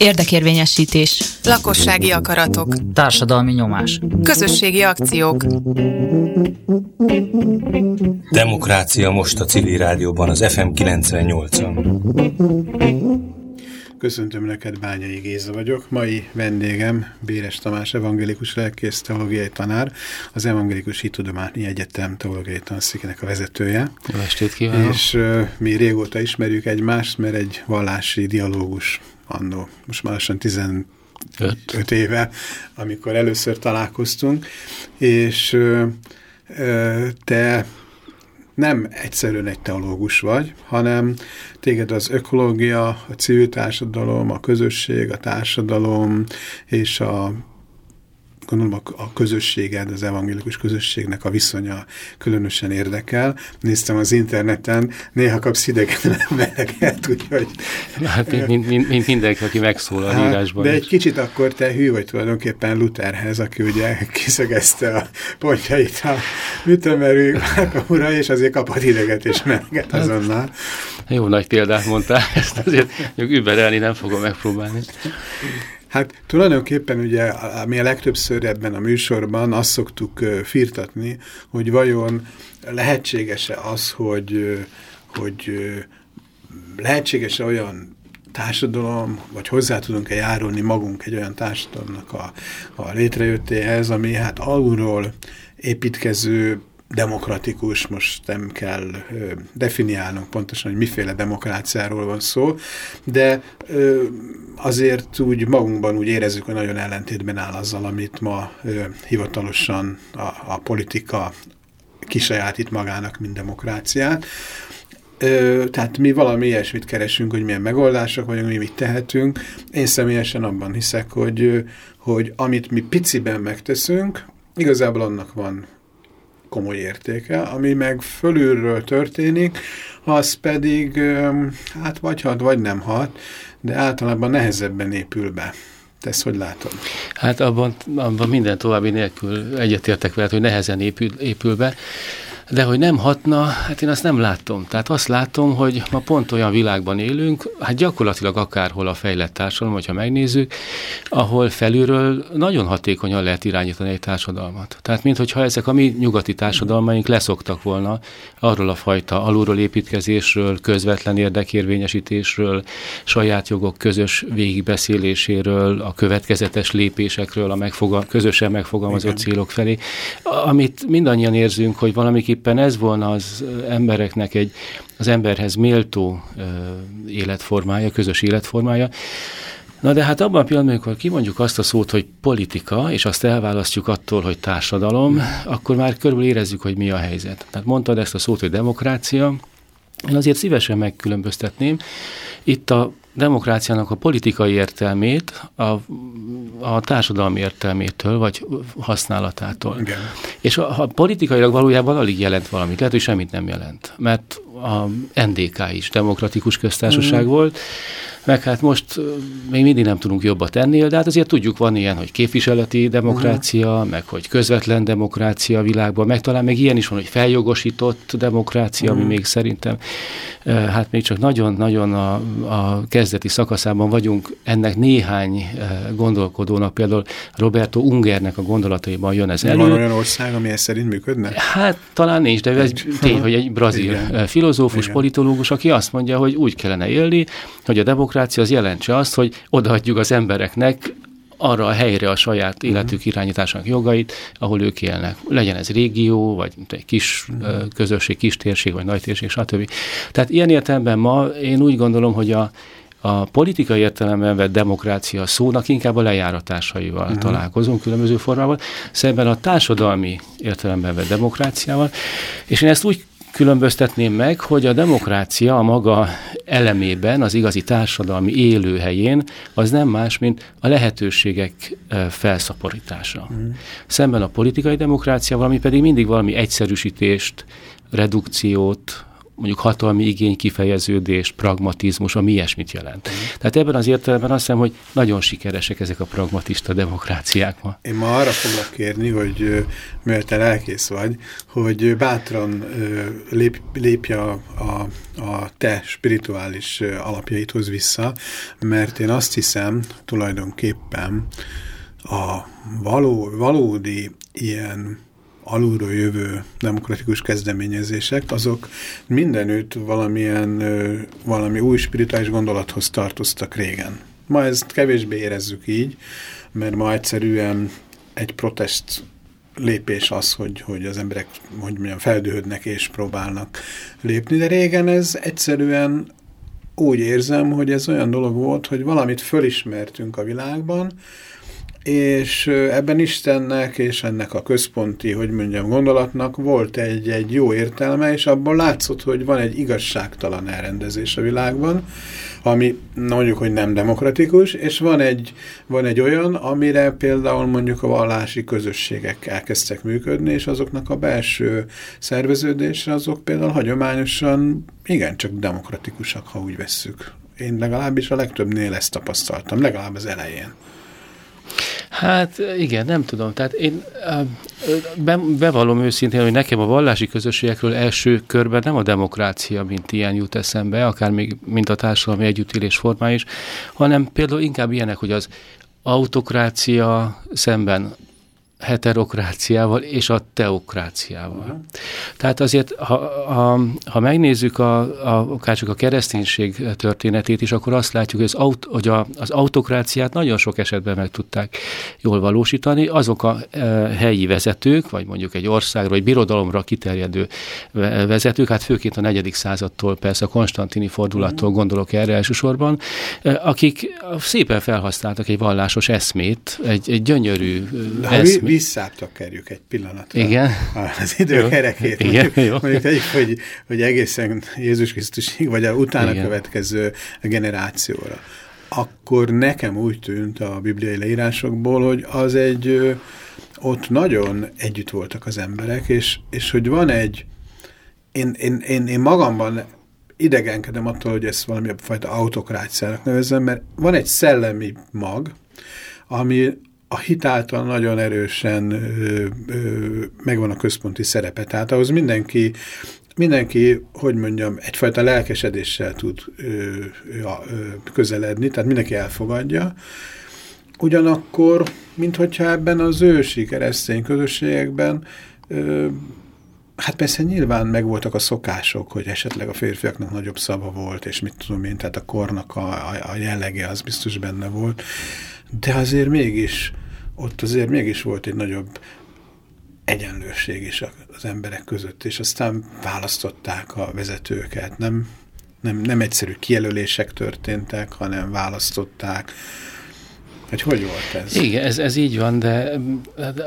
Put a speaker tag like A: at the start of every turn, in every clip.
A: Érdekérvényesítés.
B: Lakossági akaratok.
C: Társadalmi nyomás.
B: Közösségi akciók.
D: Demokrácia most a civil rádióban, az FM 98-on.
E: Köszöntöm neked, Bányai Géza vagyok. Mai vendégem Béres Tamás, evangélikus lelkész, teológiai tanár, az Evangélikus Hittudományi Egyetem teológiai tanszékének a vezetője.
F: Jó estét kívánok!
E: És uh, mi régóta ismerjük egymást, mert egy vallási dialógus annó, most már lassan 15 Öt. éve, amikor először találkoztunk, és te nem egyszerűen egy teológus vagy, hanem téged az ökológia, a civil társadalom, a közösség, a társadalom és a gondolom a, a közösséged, az evangélikus közösségnek a viszonya különösen érdekel. Néztem az interneten, néha kapsz idegen embereket, úgyhogy...
F: Hát mint, mint, mint, mint mindenki, aki megszól a hát, írásban.
E: De egy kicsit akkor te hű vagy tulajdonképpen Lutherhez, aki ugye kiszögezte a pontjait a műtömerű ura, és azért kapott ideget és melget hát, azonnal.
F: Jó nagy példát mondtál, ezt azért überelni nem fogom megpróbálni.
E: Hát tulajdonképpen ugye, mi a legtöbbször ebben a műsorban azt szoktuk firtatni, hogy vajon lehetséges-e az, hogy, hogy lehetséges-e olyan társadalom, vagy hozzá tudunk-e járulni magunk egy olyan társadalomnak a, a létrejöttéhez, ami hát alulról építkező demokratikus, most nem kell ö, definiálnunk pontosan, hogy miféle demokráciáról van szó, de ö, azért úgy magunkban úgy érezzük, hogy nagyon ellentétben áll azzal, amit ma ö, hivatalosan a, a politika kisajátít magának, mint demokráciát. Ö, tehát mi valami ilyesmit keresünk, hogy milyen megoldások vagyunk, mi mit tehetünk. Én személyesen abban hiszek, hogy, hogy amit mi piciben megteszünk, igazából annak van komoly értéke, ami meg fölülről történik, az pedig hát vagy hat, vagy nem hat, de általában nehezebben épül be. Te ezt hogy látod?
F: Hát abban, abban minden további nélkül egyetértek veled, hogy nehezen épül, épül be. De hogy nem hatna, hát én azt nem látom. Tehát azt látom, hogy ma pont olyan világban élünk, hát gyakorlatilag akárhol a fejlett társadalom, hogyha megnézzük, ahol felülről nagyon hatékonyan lehet irányítani egy társadalmat. Tehát minthogyha ezek a mi nyugati társadalmaink leszoktak volna arról a fajta alulról építkezésről, közvetlen érdekérvényesítésről, saját jogok közös végigbeszéléséről, a következetes lépésekről, a megfogal közösen megfogalmazott Igen. célok felé, amit mindannyian érzünk, hogy valamiképp tulajdonképpen ez volna az embereknek egy az emberhez méltó életformája, közös életformája. Na de hát abban a pillanatban, amikor kimondjuk azt a szót, hogy politika, és azt elválasztjuk attól, hogy társadalom, akkor már körülbelül érezzük, hogy mi a helyzet. Tehát mondtad ezt a szót, hogy demokrácia, én azért szívesen megkülönböztetném. Itt a demokráciának a politikai értelmét a, a társadalmi értelmétől, vagy használatától. Igen. És a, a politikailag valójában alig jelent valamit, lehet, hogy semmit nem jelent, mert a NDK is demokratikus köztársaság mm. volt, meg hát most még mindig nem tudunk jobbat ennél, de hát azért tudjuk, van ilyen, hogy képviseleti demokrácia, uh-huh. meg hogy közvetlen demokrácia a világban, meg talán még ilyen is van, hogy feljogosított demokrácia, uh-huh. ami mhm. még szerintem hát még csak nagyon-nagyon a, a kezdeti szakaszában vagyunk, ennek néhány gondolkodónak, például Roberto Ungernek a gondolataiban jön ez elő.
E: Van olyan ország, ami ezt szerint működne?
F: Hát talán nincs, de ez tény, hogy egy brazil Igen. filozófus, Igen. politológus, aki azt mondja, hogy úgy kellene élni, hogy a demokrácia demokrácia az jelentse azt, hogy odaadjuk az embereknek arra a helyre a saját mhm. életük irányításának jogait, ahol ők élnek. Legyen ez régió, vagy egy kis uh, közösség, kis térség, vagy nagy térség, stb. Tehát ilyen értelemben ma én úgy gondolom, hogy a, a politikai értelemben vett demokrácia szónak inkább a lejáratásaival uh-huh. találkozunk különböző formával, szemben a társadalmi értelemben vett demokráciával, és én ezt úgy különböztetném meg, hogy a demokrácia a maga elemében, az igazi társadalmi élőhelyén az nem más, mint a lehetőségek felszaporítása. Mm. Szemben a politikai demokrácia, valami pedig mindig valami egyszerűsítést, redukciót, mondjuk hatalmi igény kifejeződés, pragmatizmus, ami ilyesmit jelent. Mm. Tehát ebben az értelemben azt hiszem, hogy nagyon sikeresek ezek a pragmatista demokráciák ma.
E: Én ma arra foglak kérni, hogy mivel te lelkész vagy, hogy bátran lép, lépj a, a, a te spirituális alapjaithoz vissza, mert én azt hiszem tulajdonképpen a való, valódi ilyen alulról jövő demokratikus kezdeményezések, azok mindenütt valamilyen, valami új spirituális gondolathoz tartoztak régen. Ma ezt kevésbé érezzük így, mert ma egyszerűen egy protest lépés az, hogy, hogy az emberek hogy mondjam, feldühödnek és próbálnak lépni, de régen ez egyszerűen úgy érzem, hogy ez olyan dolog volt, hogy valamit fölismertünk a világban, és ebben Istennek és ennek a központi, hogy mondjam, gondolatnak volt egy, egy jó értelme, és abban látszott, hogy van egy igazságtalan elrendezés a világban, ami mondjuk, hogy nem demokratikus, és van egy, van egy olyan, amire például mondjuk a vallási közösségek elkezdtek működni, és azoknak a belső szerveződése azok például hagyományosan igencsak demokratikusak, ha úgy vesszük. Én legalábbis a legtöbbnél ezt tapasztaltam, legalább az elején.
F: Hát igen, nem tudom. Tehát én be, bevallom őszintén, hogy nekem a vallási közösségekről első körben nem a demokrácia, mint ilyen jut eszembe, akár még mint a társadalmi együttélés formája is, hanem például inkább ilyenek, hogy az autokrácia szemben heterokráciával és a teokráciával. Uh-huh. Tehát azért, ha, ha, ha megnézzük a, a, akár csak a kereszténység történetét is, akkor azt látjuk, hogy az, aut, hogy a, az autokráciát nagyon sok esetben meg tudták jól valósítani. Azok a e, helyi vezetők, vagy mondjuk egy országra, vagy birodalomra kiterjedő vezetők, hát főként a negyedik századtól, persze a konstantini fordulattól uh-huh. gondolok erre elsősorban, e, akik szépen felhasználtak egy vallásos eszmét, egy, egy gyönyörű eszmét,
E: visszatekerjük egy pillanatra
F: Igen.
E: az idő kerekét. Igen, mondjuk, jó. mondjuk tegyük, hogy, hogy egészen Jézus Krisztusig, vagy a utána Igen. következő generációra. Akkor nekem úgy tűnt a bibliai leírásokból, hogy az egy, ott nagyon együtt voltak az emberek, és, és hogy van egy, én, én, én, én magamban idegenkedem attól, hogy ezt valami fajta autokráciának nevezem, mert van egy szellemi mag, ami, a hitáltal nagyon erősen megvan a központi szerepe. Tehát ahhoz mindenki, mindenki, hogy mondjam, egyfajta lelkesedéssel tud közeledni, tehát mindenki elfogadja. Ugyanakkor, minthogyha ebben az ősi keresztény közösségekben Hát persze nyilván megvoltak a szokások, hogy esetleg a férfiaknak nagyobb szava volt, és mit tudom én, tehát a kornak a, a, a jellege az biztos benne volt, de azért mégis ott azért mégis volt egy nagyobb egyenlőség is az emberek között, és aztán választották a vezetőket. Nem, nem, nem egyszerű kijelölések történtek, hanem választották hogy hogy volt ez?
F: Igen, ez, ez így van, de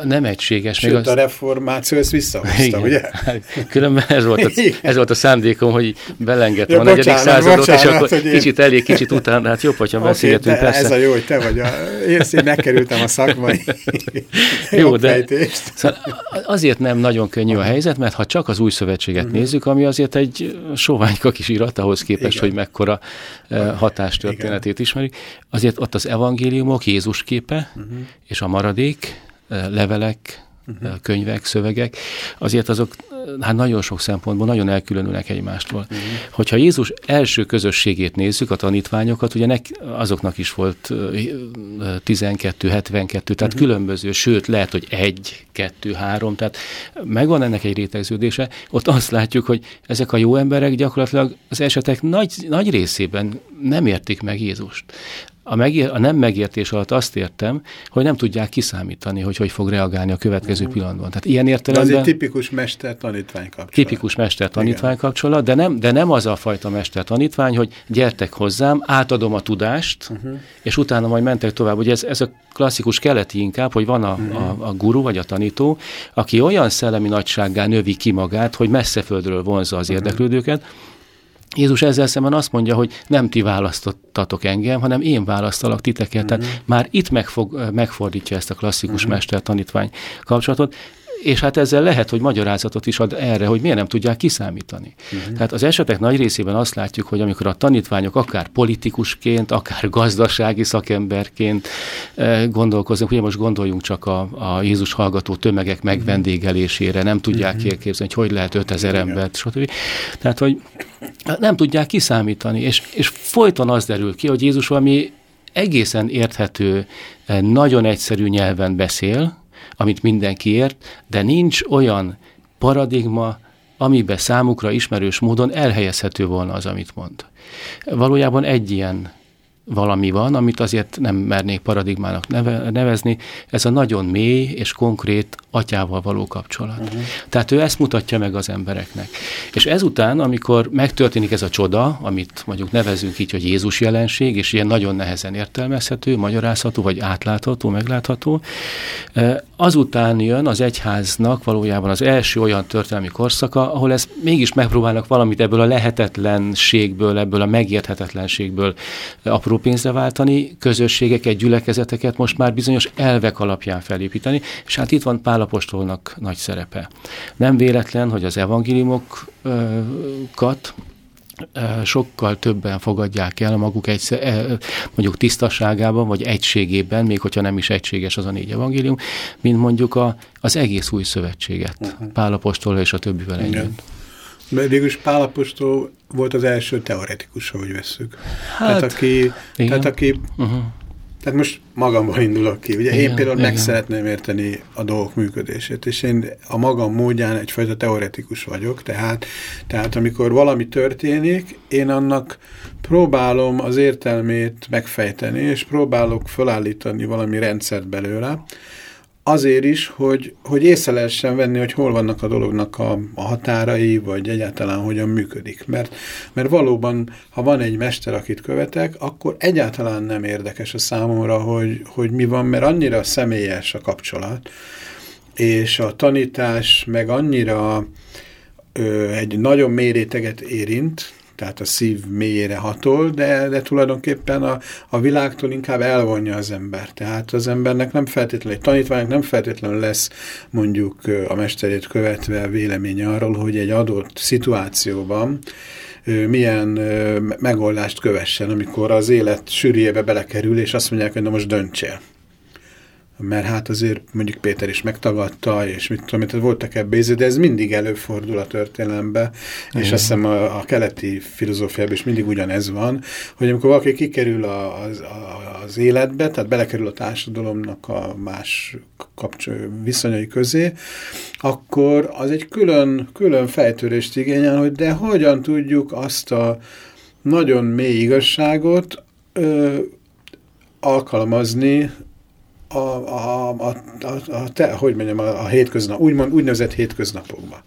F: nem egységes.
E: Sőt, még az... a reformáció ezt visszahozta, Igen. ugye?
F: Különben ez volt, a, ez volt a szándékom, hogy belengedtem ja, a negyedik századot, bocsánat, és akkor kicsit én... elég, kicsit utána, hát jobb, hogyha okay, beszélgetünk, persze.
E: Ez a jó, hogy te vagy a... Én, én megkerültem a szakmai
F: jó, de szóval azért nem nagyon könnyű a helyzet, mert ha csak az új szövetséget uh-huh. nézzük, ami azért egy soványka kis irat ahhoz képest, Igen. hogy mekkora eh, hatástörténetét ismerik, azért ott az evangéliumok, Jézus képe, uh-huh. és a maradék, levelek, uh-huh. könyvek, szövegek, azért azok hát nagyon sok szempontból nagyon elkülönülnek egymástól. Uh-huh. Hogyha Jézus első közösségét nézzük, a tanítványokat, ugye nek, azoknak is volt 12, 72, tehát uh-huh. különböző, sőt lehet, hogy egy, kettő, három, tehát megvan ennek egy rétegződése. Ott azt látjuk, hogy ezek a jó emberek gyakorlatilag az esetek nagy, nagy részében nem értik meg Jézust. A, megér, a nem megértés alatt azt értem, hogy nem tudják kiszámítani, hogy hogy fog reagálni a következő uh-huh. pillanatban. Tehát ilyen értelemben...
E: De az egy tipikus mester-tanítvány kapcsolat.
F: Tipikus mester-tanítvány kapcsolat, de nem, de nem az a fajta mester-tanítvány, hogy gyertek hozzám, átadom a tudást, uh-huh. és utána majd mentek tovább. Ugye ez, ez a klasszikus keleti inkább, hogy van a, uh-huh. a, a guru vagy a tanító, aki olyan szellemi nagysággá növi ki magát, hogy messze földről vonza az uh-huh. érdeklődőket, Jézus ezzel szemben azt mondja, hogy nem ti választottatok engem, hanem én választalak titeket. Uh-huh. Tehát már itt megfog, megfordítja ezt a klasszikus uh-huh. mester-tanítvány kapcsolatot. És hát ezzel lehet, hogy magyarázatot is ad erre, hogy miért nem tudják kiszámítani. Uh-huh. Tehát az esetek nagy részében azt látjuk, hogy amikor a tanítványok akár politikusként, akár gazdasági szakemberként gondolkoznak, ugye most gondoljunk csak a, a Jézus hallgató tömegek megvendégelésére, nem tudják uh-huh. elképzelni, hogy hogy lehet 5000 embert, stb. Tehát, hogy nem tudják kiszámítani, és, és folyton az derül ki, hogy Jézus valami egészen érthető, nagyon egyszerű nyelven beszél, amit mindenki ért, de nincs olyan paradigma, amiben számukra ismerős módon elhelyezhető volna az, amit mond. Valójában egy ilyen valami van, amit azért nem mernék paradigmának neve, nevezni, ez a nagyon mély és konkrét atyával való kapcsolat. Uh-huh. Tehát ő ezt mutatja meg az embereknek. És ezután, amikor megtörténik ez a csoda, amit mondjuk nevezünk így, hogy Jézus jelenség, és ilyen nagyon nehezen értelmezhető, magyarázható, vagy átlátható, meglátható, eh, azután jön az egyháznak valójában az első olyan történelmi korszaka, ahol ezt mégis megpróbálnak valamit ebből a lehetetlenségből, ebből a megérthetetlenségből apró apró pénzre váltani, közösségeket, gyülekezeteket most már bizonyos elvek alapján felépíteni, és hát itt van Pálapostolnak nagy szerepe. Nem véletlen, hogy az evangéliumokat sokkal többen fogadják el maguk egy, mondjuk tisztaságában, vagy egységében, még hogyha nem is egységes az a négy evangélium, mint mondjuk a, az egész új szövetséget, uh-huh. Pálapostól és a többivel együtt.
E: Mert végülis Pálapostól volt az első teoretikus, ahogy veszük. Hát, tehát aki, igen. tehát aki uh-huh. Tehát most magamban indulok ki. Ugye igen, én például igen. meg szeretném érteni a dolgok működését, és én a magam módján egyfajta teoretikus vagyok, tehát, tehát amikor valami történik, én annak próbálom az értelmét megfejteni, és próbálok felállítani valami rendszert belőle, azért is, hogy, hogy észre lehessen venni, hogy hol vannak a dolognak a, a határai, vagy egyáltalán hogyan működik. Mert, mert valóban, ha van egy mester, akit követek, akkor egyáltalán nem érdekes a számomra, hogy, hogy mi van, mert annyira személyes a kapcsolat, és a tanítás meg annyira ö, egy nagyon mély érint, tehát a szív mélyére hatol, de, de tulajdonképpen a, a világtól inkább elvonja az ember. Tehát az embernek nem feltétlenül, egy tanítványnak nem feltétlenül lesz mondjuk a mesterét követve véleménye arról, hogy egy adott szituációban milyen megoldást kövessen, amikor az élet sűrűjébe belekerül, és azt mondják, hogy na most döntsél mert hát azért mondjuk Péter is megtagadta, és mit tudom, tehát voltak ebbe de ez mindig előfordul a történelembe, és azt hiszem a, a keleti filozófiában is mindig ugyanez van, hogy amikor valaki kikerül a, az, az életbe, tehát belekerül a társadalomnak a más kapcsol, viszonyai közé, akkor az egy külön, külön fejtörést igényel, hogy de hogyan tudjuk azt a nagyon mély igazságot ö, alkalmazni a, a, a, a, a te, hogy mondjam, a, a hétköznap, úgymond úgynevezett hétköznapokban.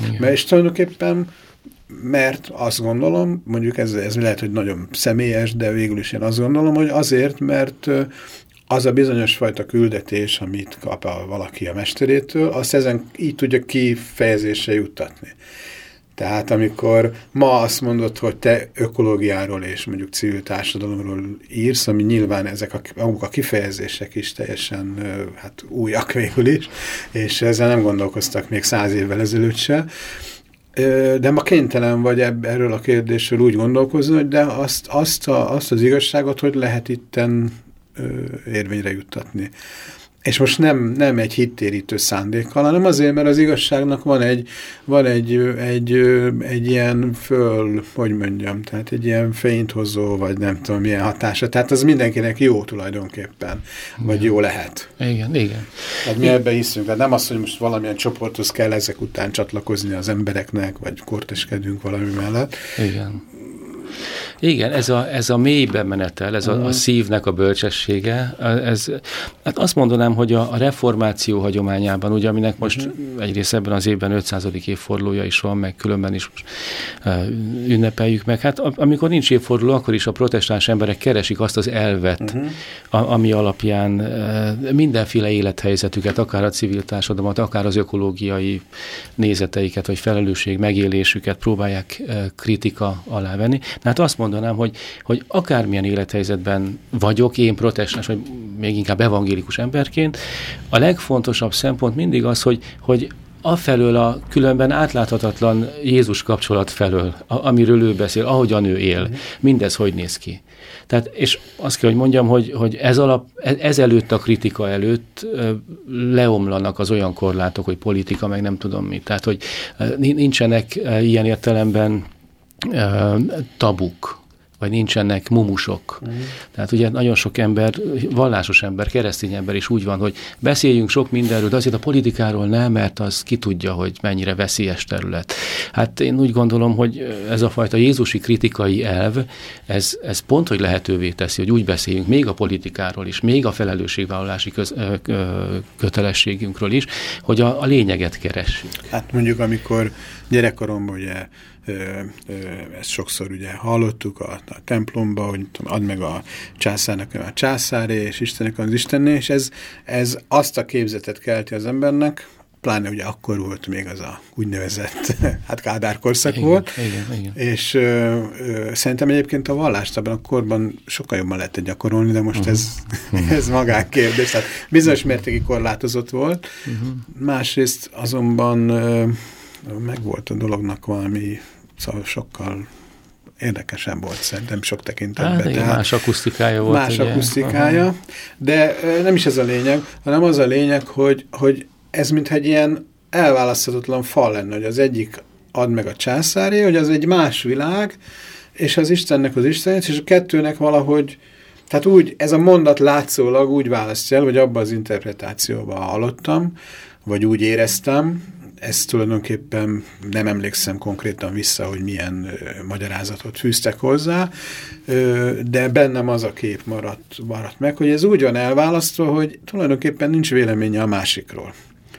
E: Igen. Mert és tulajdonképpen, mert azt gondolom, mondjuk ez, ez lehet, hogy nagyon személyes, de végül is én azt gondolom, hogy azért, mert az a bizonyos fajta küldetés, amit kap a, valaki a mesterétől, azt ezen így tudja kifejezésre juttatni. Tehát amikor ma azt mondod, hogy te ökológiáról és mondjuk civil társadalomról írsz, ami nyilván ezek a, a kifejezések is teljesen hát, újak végül is, és ezzel nem gondolkoztak még száz évvel ezelőtt se, de ma kénytelen vagy erről a kérdésről úgy gondolkozni, hogy de azt, azt, a, azt az igazságot, hogy lehet itten érvényre juttatni. És most nem, nem egy hittérítő szándékkal, hanem azért, mert az igazságnak van egy, van egy, egy, egy ilyen föl, hogy mondjam, tehát egy ilyen fényt hozó, vagy nem tudom milyen hatása. Tehát az mindenkinek jó tulajdonképpen, vagy jó lehet.
F: Igen, igen.
E: Tehát mi ebben hiszünk. Tehát nem az, hogy most valamilyen csoporthoz kell ezek után csatlakozni az embereknek, vagy korteskedünk valami mellett.
F: Igen. Igen, ez a, ez a mélybe menetel, ez a, a mhm. szívnek a bölcsessége, ez, hát azt mondanám, hogy a, a reformáció hagyományában, ugye, aminek most uh-huh. egyrészt ebben az évben 500. évfordulója is van, meg különben is most, uh, ünnepeljük meg. Hát amikor nincs évforduló, akkor is a protestáns emberek keresik azt az elvet, uh-huh. a, ami alapján uh, mindenféle élethelyzetüket, akár a civil társadalmat, akár az ökológiai nézeteiket, vagy felelősség megélésüket próbálják uh, kritika alá venni. Hát azt mondanám, hogy, hogy akármilyen élethelyzetben vagyok, én protestáns, vagy még inkább evangélikus emberként, a legfontosabb szempont mindig az, hogy, hogy afelől a különben átláthatatlan Jézus kapcsolat felől, amiről ő beszél, ahogyan ő él, mindez hogy néz ki. Tehát, és azt kell, hogy mondjam, hogy, hogy ez alap, e, ezelőtt a kritika előtt leomlanak az olyan korlátok, hogy politika, meg nem tudom mit. Tehát, hogy nincsenek ilyen értelemben tabuk, vagy nincsenek mumusok. Uh-huh. Tehát ugye nagyon sok ember, vallásos ember, keresztény ember is úgy van, hogy beszéljünk sok mindenről, de azért a politikáról nem, mert az ki tudja, hogy mennyire veszélyes terület. Hát én úgy gondolom, hogy ez a fajta Jézusi kritikai elv, ez, ez pont, hogy lehetővé teszi, hogy úgy beszéljünk még a politikáról is, még a felelősségvállalási köz, ö, ö, kötelességünkről is, hogy a, a lényeget keressük.
E: Hát mondjuk, amikor gyerekkoromban ugye ezt sokszor ugye hallottuk a, a templomba, hogy tudom, add meg a császárnak a császáré, és Istennek az Istenné, és ez, ez azt a képzetet kelti az embernek, pláne ugye akkor volt még az a úgynevezett, hát Kádár korszak igen, volt, igen, igen. és ö, ö, szerintem egyébként a vallást abban a korban sokkal jobban lehetett gyakorolni, de most uh -huh. ez, uh-huh. ez magánkérdés, tehát bizonyos mértékig korlátozott volt. Uh -huh. Másrészt azonban ö, meg volt a dolognak valami szóval sokkal érdekesebb volt szerintem sok tekintetben. Hát,
F: igen, más akusztikája volt.
E: Más ugye? akusztikája, Aha. de nem is ez a lényeg, hanem az a lényeg, hogy, hogy ez mintha egy ilyen elválaszthatatlan fal lenne, hogy az egyik ad meg a császáré, hogy az egy más világ, és az Istennek az Istenét, és a kettőnek valahogy, tehát úgy, ez a mondat látszólag úgy választja el, vagy abban az interpretációban hallottam, vagy úgy éreztem, ezt tulajdonképpen nem emlékszem konkrétan vissza, hogy milyen ö, magyarázatot fűztek hozzá, ö, de bennem az a kép maradt, maradt meg, hogy ez úgy van elválasztva, hogy tulajdonképpen nincs véleménye a másikról.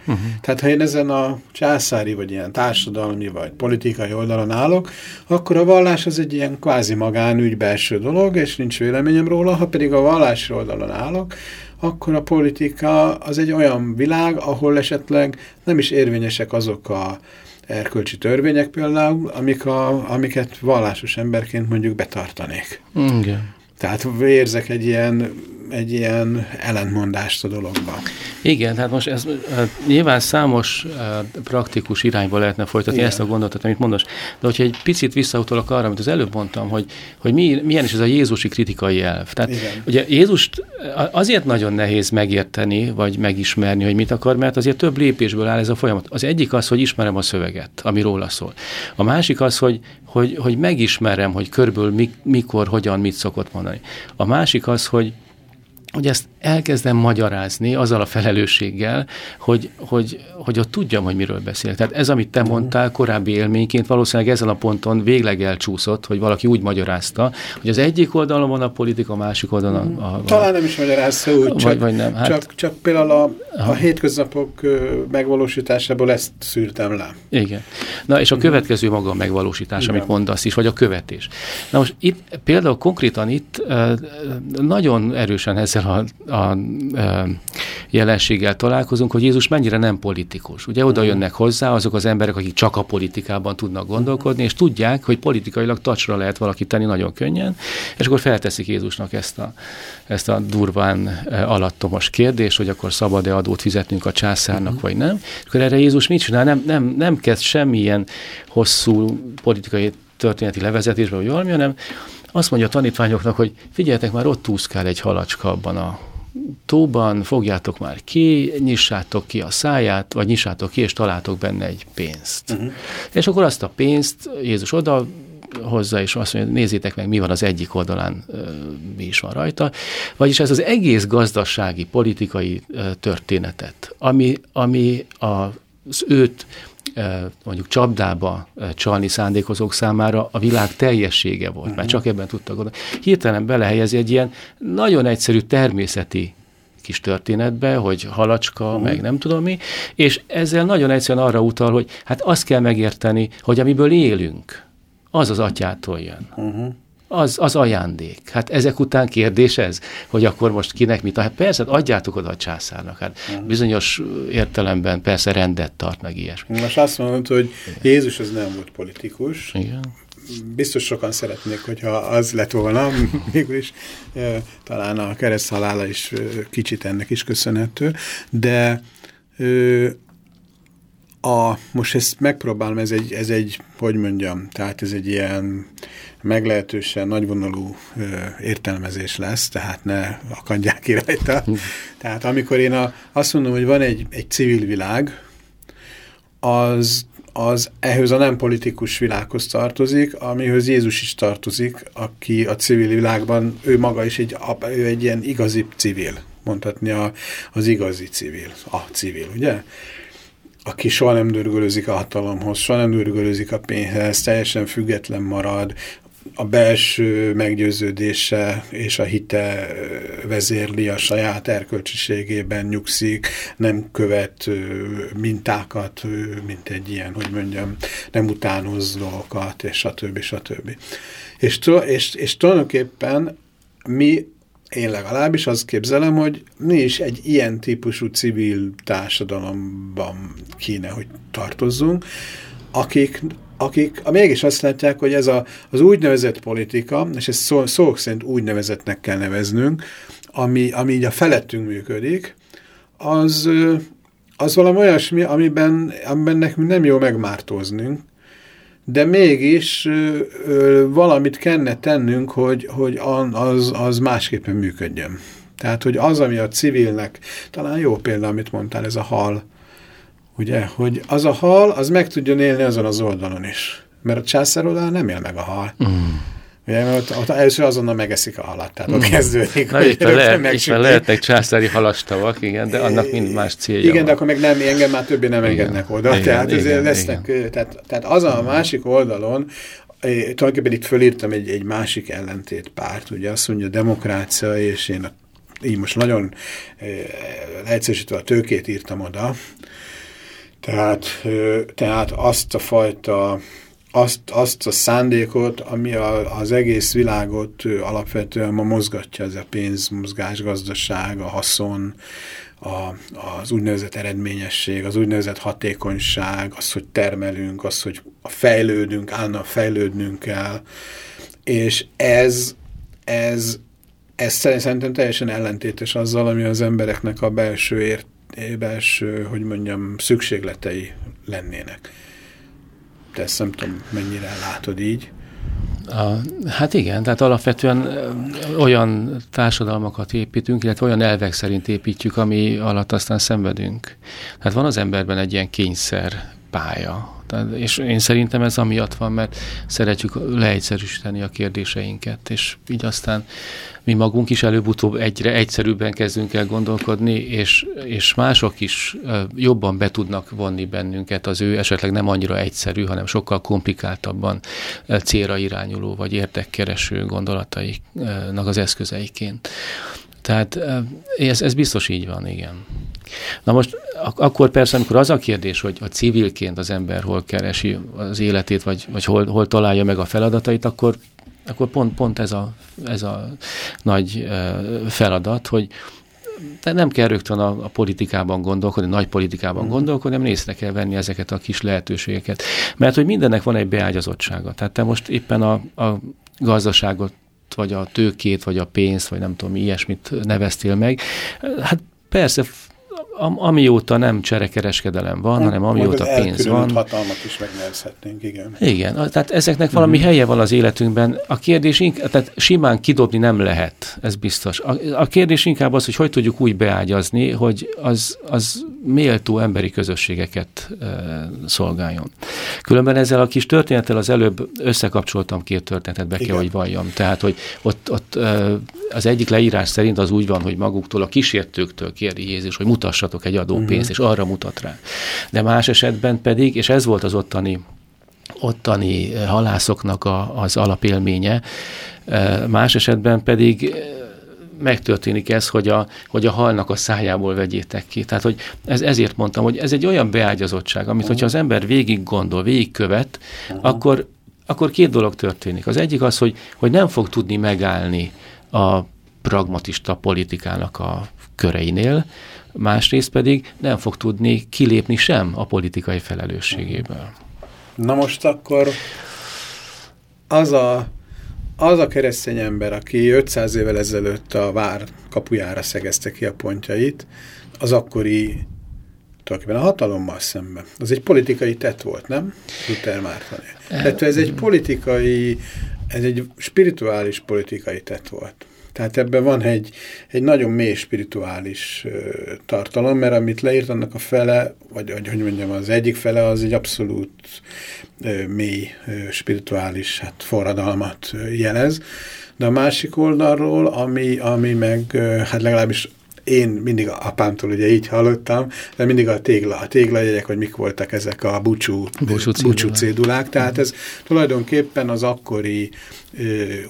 E: Uh -huh. Tehát ha én ezen a császári, vagy ilyen társadalmi, vagy politikai oldalon állok, akkor a vallás az egy ilyen kvázi magánügy belső dolog, és nincs véleményem róla, ha pedig a vallás oldalon állok, akkor a politika az egy olyan világ, ahol esetleg nem is érvényesek azok a erkölcsi törvények például, amik a, amiket vallásos emberként mondjuk betartanék. Igen. Tehát érzek egy ilyen egy ilyen ellentmondást a dologban.
F: Igen, hát most ez nyilván számos praktikus irányba lehetne folytatni Igen. ezt a gondolatot, amit mondasz. De hogyha egy picit visszautolok arra, amit az előbb mondtam, hogy, hogy mi, milyen is ez a Jézusi kritikai elv. Tehát Igen. ugye Jézust azért nagyon nehéz megérteni, vagy megismerni, hogy mit akar, mert azért több lépésből áll ez a folyamat. Az egyik az, hogy ismerem a szöveget, ami róla szól. A másik az, hogy, hogy, hogy megismerem, hogy körből mikor, hogyan, mit szokott mondani. A másik az, hogy hogy ezt elkezdem magyarázni azzal a felelősséggel, hogy, hogy, hogy ott tudjam, hogy miről beszélek. Tehát ez, amit te mondtál korábbi élményként, valószínűleg ezen a ponton végleg elcsúszott, hogy valaki úgy magyarázta, hogy az egyik oldalon van a politika, a másik oldalon a... a
E: Talán nem is magyarázta úgy, vagy, csak, vagy nem. Hát, csak, csak például a, a hétköznapok megvalósításából ezt szűrtem le.
F: Igen. Na és a következő maga a megvalósítás, Igen. amit mondasz is, vagy a követés. Na most itt például konkrétan itt nagyon erősen ezzel ezzel a, a, a jelenséggel találkozunk, hogy Jézus mennyire nem politikus. Ugye oda jönnek hozzá azok az emberek, akik csak a politikában tudnak gondolkodni, és tudják, hogy politikailag tacsra lehet valaki tenni nagyon könnyen, és akkor felteszik Jézusnak ezt a, ezt a durván alattomos kérdést, hogy akkor szabad-e adót fizetnünk a császárnak, uh-huh. vagy nem. És akkor erre Jézus mit csinál? Nem, nem, nem kezd semmilyen hosszú politikai történeti levezetésbe, vagy valami, hanem azt mondja a tanítványoknak, hogy figyeljetek már, ott úszkál egy halacska abban a tóban, fogjátok már ki, nyissátok ki a száját, vagy nyissátok ki, és találtok benne egy pénzt. Uh-huh. És akkor azt a pénzt Jézus oda hozzá, és azt mondja, nézzétek meg, mi van az egyik oldalán, mi is van rajta. Vagyis ez az egész gazdasági, politikai történetet, ami, ami az őt mondjuk csapdába csalni szándékozók számára a világ teljessége volt, mert mhm. csak ebben tudtak oda. Hirtelen belehelyezi egy ilyen nagyon egyszerű természeti kis történetbe, hogy halacska, uh-huh. meg nem tudom mi, és ezzel nagyon egyszerűen arra utal, hogy hát azt kell megérteni, hogy amiből élünk, az az atyától jön. Uh-huh az, az ajándék. Hát ezek után kérdés ez, hogy akkor most kinek mit. Hát persze, adjátok oda a császárnak. Hát uh-huh. bizonyos értelemben persze rendet tart meg ilyesmi.
E: Most azt mondod, hogy Jézus az nem volt politikus,
F: Igen.
E: biztos sokan szeretnék, hogyha az lett volna, mégis talán a kereszt halála is kicsit ennek is köszönhető, de a, most ezt megpróbálom, ez egy, ez egy, hogy mondjam, tehát ez egy ilyen meglehetősen nagyvonalú ö, értelmezés lesz, tehát ne akadják ki rajta. Tehát amikor én a, azt mondom, hogy van egy, egy civil világ, az, az ehhez a nem politikus világhoz tartozik, amihoz Jézus is tartozik, aki a civil világban, ő maga is egy, ő egy ilyen igazi civil, mondhatni a, az igazi civil, a civil, ugye? Aki soha nem dörgölőzik a hatalomhoz, soha nem dörgölőzik a pénzhez, teljesen független marad, a belső meggyőződése és a hite vezérli a saját erkölcsiségében nyugszik, nem követ mintákat, mint egy ilyen, hogy mondjam, nem utánoz dolgokat, és stb. stb. És, és, és tulajdonképpen mi én legalábbis azt képzelem, hogy mi is egy ilyen típusú civil társadalomban kéne, hogy tartozzunk, akik, akik mégis azt látják, hogy ez a, az úgynevezett politika, és ezt szó, szó szerint úgynevezettnek kell neveznünk, ami, ami így a felettünk működik, az, az valami olyasmi, amiben, amiben nekünk nem jó megmártóznunk, de mégis ö, ö, valamit kellene tennünk, hogy, hogy az, az másképpen működjön. Tehát, hogy az, ami a civilnek, talán jó példa, amit mondtál, ez a hal, ugye, hogy az a hal, az meg tudjon élni azon az oldalon is. Mert a császár oldalon nem él meg a hal. Mm. Ugye, mert ott, ott először azonnal megeszik a halat, tehát mm. ott kezdődik.
F: Na, éppen, lehet, éppen lehetnek császári halastavak, igen, de annak mind más célja
E: Igen, van. de akkor meg nem, engem már többé nem igen. engednek oda. Igen, tehát, igen, lesznek, igen. Tehát, tehát az a másik oldalon, tulajdonképpen itt fölírtam egy, egy másik ellentét párt, ugye azt mondja demokrácia, és én a, így most nagyon leegyszerűsítve a tőkét írtam oda, tehát, tehát azt a fajta azt, azt a szándékot, ami a, az egész világot alapvetően ma mozgatja, ez a pénzmozgás, gazdaság, a haszon, a, az úgynevezett eredményesség, az úgynevezett hatékonyság, az, hogy termelünk, az, hogy fejlődünk, állna fejlődnünk kell, és ez, ez, ez szerintem teljesen ellentétes azzal, ami az embereknek a belső, ért, belső hogy mondjam, szükségletei lennének. Te ezt nem tudom, mennyire látod így.
F: A, hát igen, tehát alapvetően olyan társadalmakat építünk, illetve olyan elvek szerint építjük, ami alatt aztán szenvedünk. Hát van az emberben egy ilyen kényszer pálya, tehát, és én szerintem ez amiatt van, mert szeretjük leegyszerűsíteni a kérdéseinket, és így aztán mi magunk is előbb-utóbb egyre egyszerűbben kezdünk el gondolkodni, és, és mások is jobban be tudnak vonni bennünket az ő esetleg nem annyira egyszerű, hanem sokkal komplikáltabban célra irányuló vagy érdekkereső gondolataiknak az eszközeiként. Tehát ez, ez biztos így van, igen. Na most akkor persze, amikor az a kérdés, hogy a civilként az ember hol keresi az életét, vagy, vagy hol, hol találja meg a feladatait, akkor, akkor pont, pont ez, a, ez a nagy feladat, hogy de nem kell rögtön a, a politikában gondolkodni, nagy politikában mm. gondolkodni, hanem észre kell venni ezeket a kis lehetőségeket. Mert hogy mindennek van egy beágyazottsága. Tehát te most éppen a, a gazdaságot vagy a tőkét, vagy a pénzt, vagy nem tudom, ilyesmit neveztél meg. Hát persze am, amióta nem cserekereskedelem van, nem, hanem amióta pénz van.
E: hatalmat is megnevezhetnénk, igen.
F: Igen, tehát ezeknek valami mm. helye van az életünkben. A kérdés, inkább, tehát simán kidobni nem lehet, ez biztos. A, a kérdés inkább az, hogy hogy tudjuk úgy beágyazni, hogy az, az méltó emberi közösségeket e, szolgáljon. Különben ezzel a kis történettel az előbb összekapcsoltam két történetet, be kell, hogy valljam. Tehát, hogy ott, ott az egyik leírás szerint az úgy van, hogy maguktól, a kísértőktől kéri Jézus, hogy mutassatok egy adópénzt, uh-huh. és arra mutat rá. De más esetben pedig, és ez volt az ottani ottani halászoknak a, az alapélménye, más esetben pedig megtörténik ez, hogy a, hogy a halnak a szájából vegyétek ki. Tehát, hogy ez, ezért mondtam, hogy ez egy olyan beágyazottság, amit, hogyha az ember végig gondol, végig követ, uh-huh. akkor, akkor két dolog történik. Az egyik az, hogy, hogy nem fog tudni megállni a pragmatista politikának a köreinél, másrészt pedig nem fog tudni kilépni sem a politikai felelősségéből.
E: Na most akkor az a, az a keresztény ember, aki 500 évvel ezelőtt a vár kapujára szegezte ki a pontjait, az akkori tulajdonképpen a hatalommal szemben. Az egy politikai tett volt, nem? Luther Mártoné. Tehát ez egy politikai, ez egy spirituális politikai tett volt. Tehát ebben van egy, egy nagyon mély spirituális tartalom, mert amit leírt annak a fele, vagy, hogy mondjam, az egyik fele, az egy abszolút mély spirituális hát, forradalmat jelez. De a másik oldalról, ami, ami meg, hát legalábbis én mindig a apámtól ugye így hallottam, de mindig a tégla, a tégla hogy mik voltak ezek a bucsú, bucsú
F: cédulák.
E: cédulák. Tehát ez tulajdonképpen az akkori,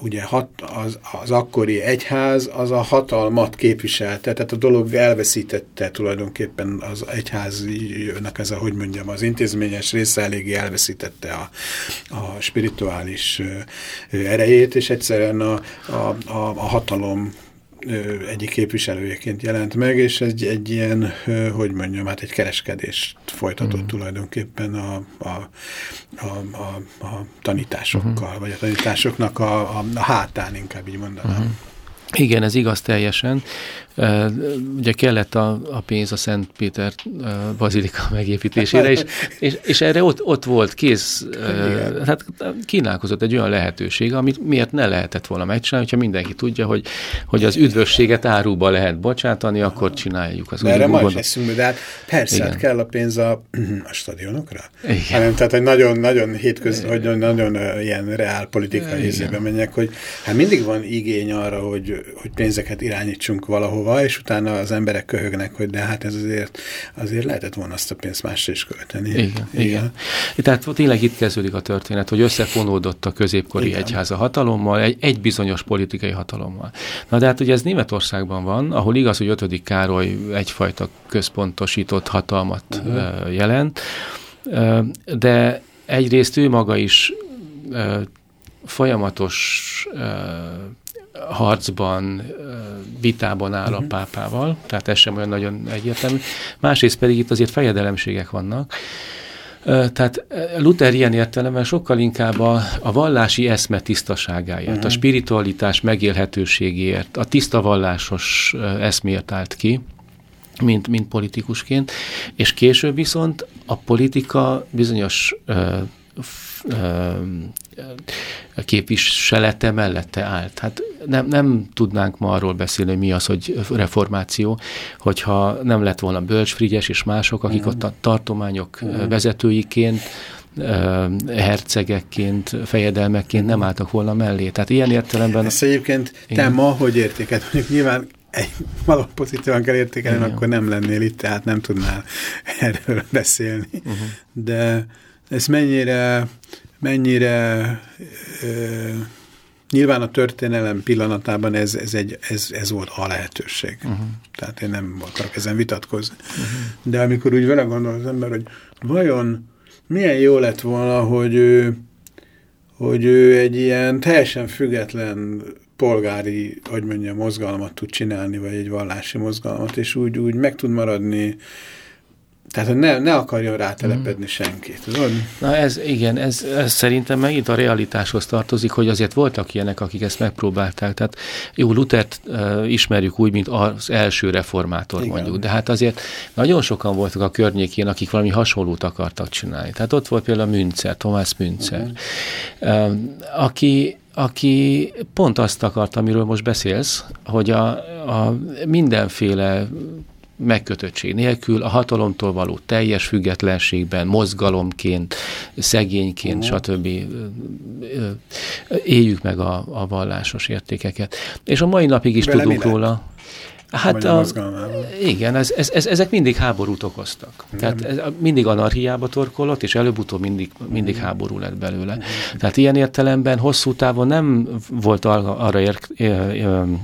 E: ugye hat, az, az akkori egyház az a hatalmat képviselte, tehát a dolog elveszítette tulajdonképpen az egyháznak ez a, hogy mondjam, az intézményes része eléggé elveszítette a, a spirituális erejét, és egyszerűen a, a, a, a hatalom egyik képviselőjeként jelent meg, és egy, egy ilyen, hogy mondjam, hát egy kereskedést folytatott mm. tulajdonképpen a, a, a, a, a tanításokkal, mm. vagy a tanításoknak a, a, a hátán, inkább így mondanám. Mm.
F: Igen, ez igaz teljesen. Ugye kellett a, a pénz a Szent Péter bazilika megépítésére, és, és, és erre ott, ott volt kész, uh, hát kínálkozott egy olyan lehetőség, amit miért ne lehetett volna megcsinálni, hogyha mindenki tudja, hogy, hogy az üdvösséget áruba lehet bocsátani, akkor csináljuk. Az
E: erre ma is eszünkbe, de hát persze, hát kell a pénz a, a stadionokra. Igen. Hanem, tehát, hogy nagyon, nagyon hétköz, hogy nagyon ilyen reál politikai menjek, hogy hát mindig van igény arra, hogy, hogy pénzeket irányítsunk valahol valahova, és utána az emberek köhögnek, hogy de hát ez azért, azért lehetett volna azt a pénzt másra is költeni.
F: Igen, igen. igen. Tehát tényleg itt kezdődik a történet, hogy összefonódott a középkori igen. egyház a hatalommal, egy, egy bizonyos politikai hatalommal. Na de hát ugye ez Németországban van, ahol igaz, hogy 5. Károly egyfajta központosított hatalmat uh-huh. jelent, de egyrészt ő maga is folyamatos harcban, vitában áll a pápával, tehát ez sem olyan nagyon egyértelmű. Másrészt pedig itt azért fejedelemségek vannak. Tehát Luther ilyen értelemben sokkal inkább a, a vallási eszme tisztaságáért, uh-huh. a spiritualitás megélhetőségért, a tiszta vallásos eszmért állt ki, mint, mint politikusként, és később viszont a politika bizonyos uh, képviselete mellette állt. Hát nem, nem tudnánk ma arról beszélni, hogy mi az, hogy reformáció, hogyha nem lett volna Bölcs Frigyes és mások, akik ott a tartományok vezetőiként hercegekként, fejedelmekként nem álltak volna mellé. Tehát ilyen értelemben...
E: Ezt egyébként te ma hogy értéket? Mondjuk nyilván egy, valahol pozitívan kell értékelni, Igen. akkor nem lennél itt, tehát nem tudnál erről beszélni. Uh -huh. De ez mennyire, mennyire ö, nyilván a történelem pillanatában ez, ez, egy, ez, ez volt a lehetőség. Uh -huh. Tehát én nem akarok ezen vitatkozni. Uh -huh. De amikor úgy vele gondol az ember, hogy vajon milyen jó lett volna, hogy ő, hogy ő egy ilyen teljesen független polgári, hogy mondjam, mozgalmat tud csinálni, vagy egy vallási mozgalmat, és úgy, úgy meg tud maradni tehát, ne, ne akarjon rátelepedni mm. senkit. Tudod?
F: Na ez, igen, ez, ez szerintem megint a realitáshoz tartozik, hogy azért voltak ilyenek, akik ezt megpróbálták. Tehát jó, Luthert uh, ismerjük úgy, mint az első reformátor igen. mondjuk, de hát azért nagyon sokan voltak a környékén, akik valami hasonlót akartak csinálni. Tehát ott volt például Münzer, Thomas Münzer, uh-huh. uh, aki aki pont azt akart, amiről most beszélsz, hogy a, a mindenféle megkötöttség nélkül, a hatalomtól való teljes függetlenségben, mozgalomként, szegényként, uh-huh. stb. éljük meg a, a vallásos értékeket. És a mai napig is Vele tudunk róla. Hát a, igen, ez, ez, ez, ezek mindig háborút okoztak. Nem. Tehát ez mindig anarchiába torkolott, és előbb-utóbb mindig, mindig mm. háború lett belőle. Mm. Tehát ilyen értelemben hosszú távon nem volt arra, ér,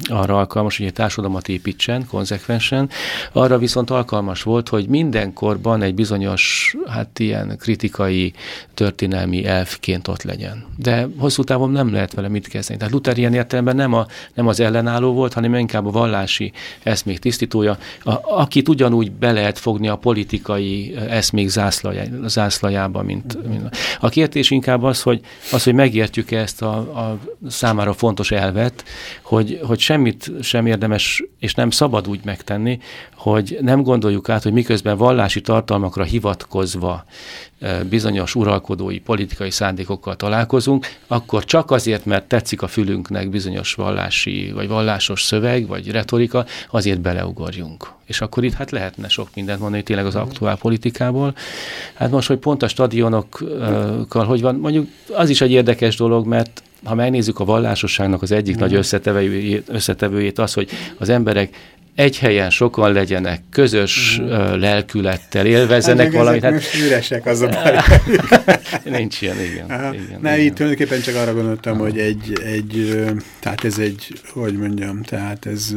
F: arra alkalmas, hogy egy társadalmat építsen konzekvensen, arra viszont alkalmas volt, hogy mindenkorban egy bizonyos, hát ilyen kritikai, történelmi elfként ott legyen. De hosszú távon nem lehet vele mit kezdeni. Tehát Luther ilyen értelemben nem, a, nem az ellenálló volt, hanem inkább a vallási eszmék tisztítója, a, akit ugyanúgy be lehet fogni a politikai eszmék zászlajá, zászlajába, mint, mint a kérdés inkább az, hogy, az, hogy megértjük ezt a, a számára fontos elvet, hogy, hogy semmit sem érdemes és nem szabad úgy megtenni, hogy nem gondoljuk át, hogy miközben vallási tartalmakra hivatkozva bizonyos uralkodói politikai szándékokkal találkozunk, akkor csak azért, mert tetszik a fülünknek bizonyos vallási vagy vallásos szöveg vagy retorika, azért beleugorjunk. És akkor itt hát lehetne sok mindent mondani tényleg az aktuál politikából. Hát most, hogy pont a stadionokkal, hogy van, mondjuk az is egy érdekes dolog, mert ha megnézzük a vallásosságnak az egyik mm. nagy összetevőjét, összetevőjét, az, hogy az emberek egy helyen sokan legyenek, közös mm. lelkülettel élvezenek hát, valamit.
E: Hát most üresek az a
F: Nincs ilyen, igen. Aha. igen
E: ne, igen. itt tulajdonképpen csak arra gondoltam, Aha. hogy egy, egy, tehát ez egy, hogy mondjam, tehát ez,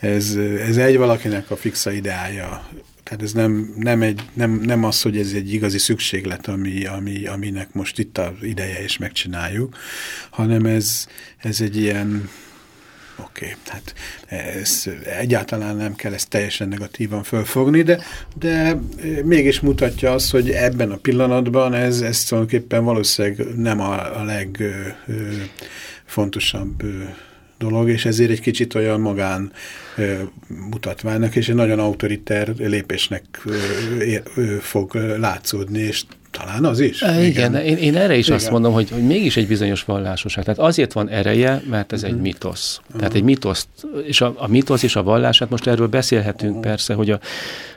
E: ez, ez egy valakinek a fixa ideája. Tehát ez nem, nem, egy, nem, nem az, hogy ez egy igazi szükséglet, ami, ami, aminek most itt a ideje és megcsináljuk, hanem ez, ez egy ilyen Oké, okay, hát ez egyáltalán nem kell ezt teljesen negatívan fölfogni, de, de mégis mutatja azt, hogy ebben a pillanatban ez, ez tulajdonképpen valószínűleg nem a, a legfontosabb dolog, és ezért egy kicsit olyan magán mutatványnak, és egy nagyon autoriter lépésnek fog látszódni, és talán az is.
F: Igen, igen. Én, én erre is igen. azt mondom, hogy, hogy mégis egy bizonyos vallásoság. Tehát azért van ereje, mert ez egy mhm. mitosz. -huh. Tehát egy mitoszt, és a, a mitosz és a vallás, hát most erről beszélhetünk uh -huh. persze, hogy a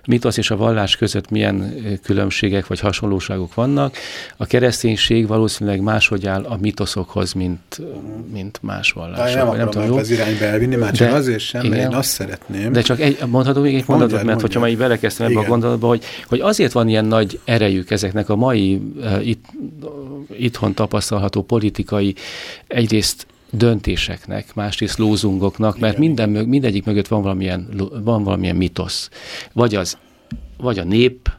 F: mitosz és a vallás között milyen különbségek vagy hasonlóságok vannak. A kereszténység valószínűleg máshogy áll a mitoszokhoz, mint, mint más vallások.
E: Nem akarom nem tudom, az irányba elvinni, már csak de, azért sem, igen, mert én azt szeretném.
F: De csak egy, mondhatom még egy mondatot, mert mondjad. hogyha már így belekezdtem ebbe a gondolatba, hogy, hogy azért van ilyen nagy erejük ezeknek a mai uh, itt, itthon tapasztalható politikai egyrészt döntéseknek, másrészt lózungoknak, mert minden, mindegyik mögött van valamilyen, van valamilyen mitosz. Vagy, az, vagy a nép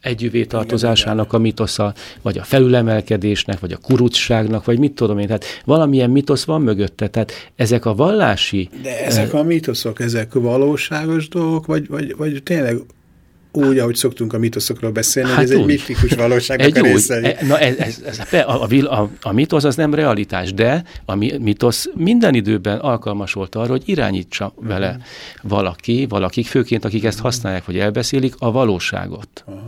F: együvé tartozásának a mitosza, vagy a felülemelkedésnek, vagy a kurucságnak, vagy mit tudom én. Tehát valamilyen mitosz van mögötte. Tehát ezek a vallási...
E: De ezek a mitoszok, ezek valóságos dolgok, vagy, vagy, vagy tényleg úgy, ahogy szoktunk a mitoszokról beszélni, hát ez úgy. egy mitikus valóságnak egy a része.
F: E, na ez, ez, ez, a, a, a, a mitosz az nem realitás, de a mitosz minden időben alkalmas volt arra, hogy irányítsa vele uh-huh. valaki, valakik, főként akik ezt használják, vagy elbeszélik, a valóságot. Uh-huh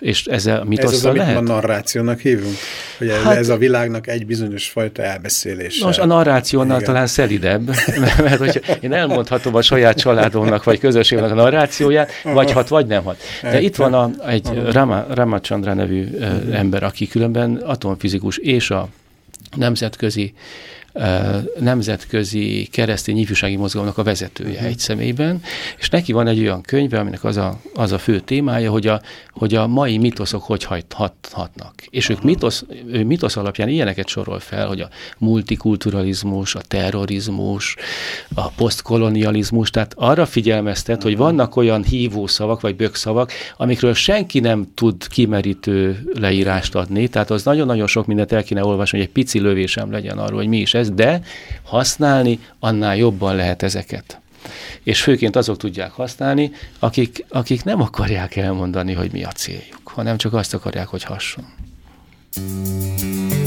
F: és ezzel mit
E: Ez az,
F: amit lehet?
E: a narrációnak hívunk? Hogy ez, hát, ez a világnak egy bizonyos fajta elbeszélése.
F: Most a narrációnál Igen. talán szelidebb, mert hogyha én elmondhatom a saját családomnak, vagy közösségnek a narrációját, vagy hat, vagy nem hat. De itt van a, egy Rama, Ramachandra nevű ember, aki különben atomfizikus és a nemzetközi nemzetközi keresztény ifjúsági mozgalomnak a vezetője uh-huh. egy személyben, és neki van egy olyan könyve, aminek az a, az a fő témája, hogy a, hogy a mai mitoszok hogy hat, hatnak. És ők mitosz, ő mitosz alapján ilyeneket sorol fel, hogy a multikulturalizmus, a terrorizmus, a posztkolonializmus, tehát arra figyelmeztet, hogy vannak olyan hívószavak, vagy bökszavak, amikről senki nem tud kimerítő leírást adni, tehát az nagyon-nagyon sok mindent el kéne olvasni, hogy egy pici lövésem legyen arról, hogy mi is ez, de használni annál jobban lehet ezeket. És főként azok tudják használni, akik, akik nem akarják elmondani, hogy mi a céljuk, hanem csak azt akarják, hogy hasson.
E: a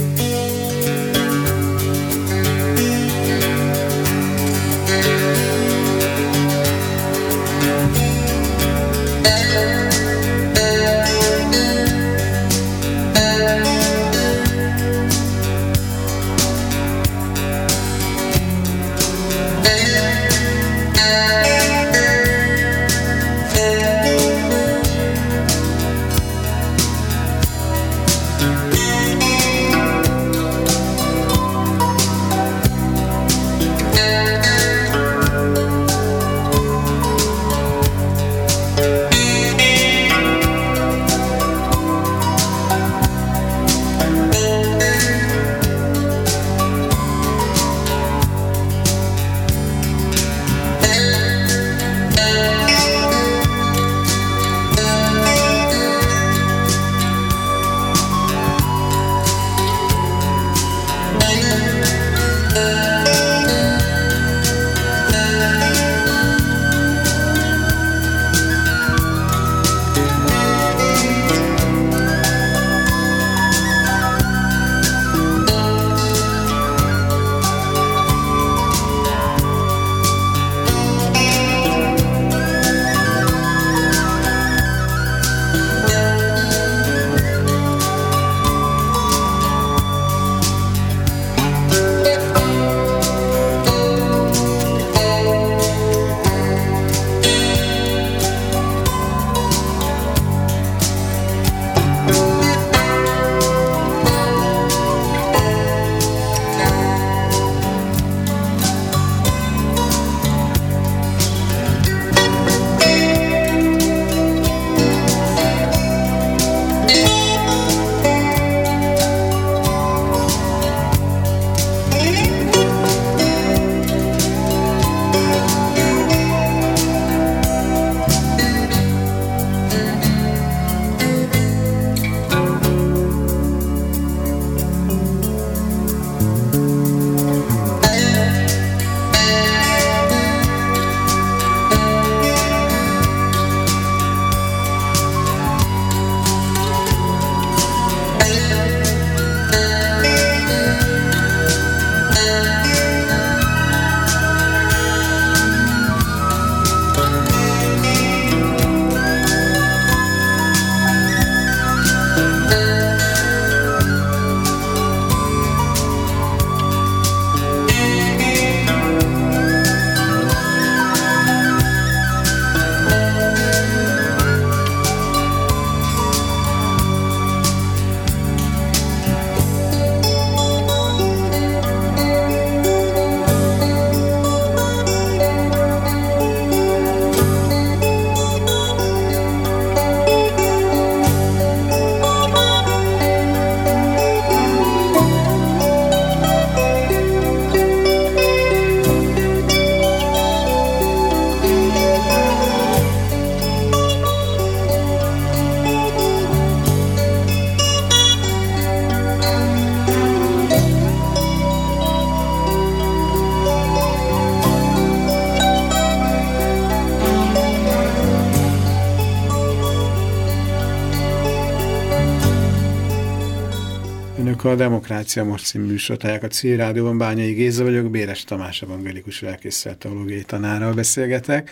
E: Demokrácia Most című műsort, a Civil Rádióban. Bányai Géza vagyok, Béres Tamás evangélikus lelkészsel teológiai tanárral beszélgetek,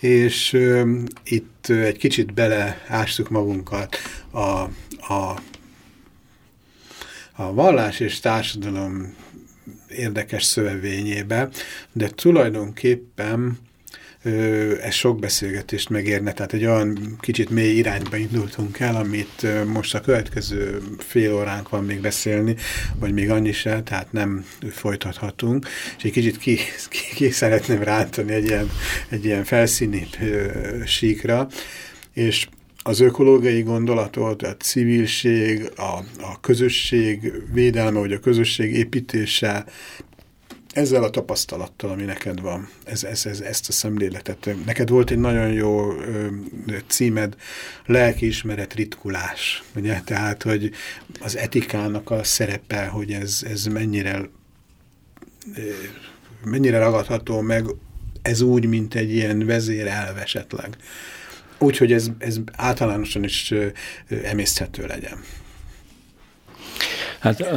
E: és ö, itt egy kicsit beleástuk magunkat a, a, a vallás és társadalom érdekes szövevényébe, de tulajdonképpen ez sok beszélgetést megérne, tehát egy olyan kicsit mély irányba indultunk el, amit most a következő fél óránk van még beszélni, vagy még annyi se, tehát nem folytathatunk, és egy kicsit ki, ki, ki szeretném rántani egy ilyen, egy ilyen felszíni síkra, és az ökológiai gondolatot, a civilség, a, a közösség védelme, vagy a közösség építése, ezzel a tapasztalattal, ami neked van, ez, ez, ez, ezt a szemléletet. Neked volt egy nagyon jó ö, címed, lelkiismeret ritkulás, ugye? Tehát, hogy az etikának a szerepe, hogy ez, ez mennyire, ö, mennyire ragadható meg, ez úgy, mint egy ilyen vezérelv esetleg. Úgyhogy ez, ez általánosan is emészthető legyen.
F: Hát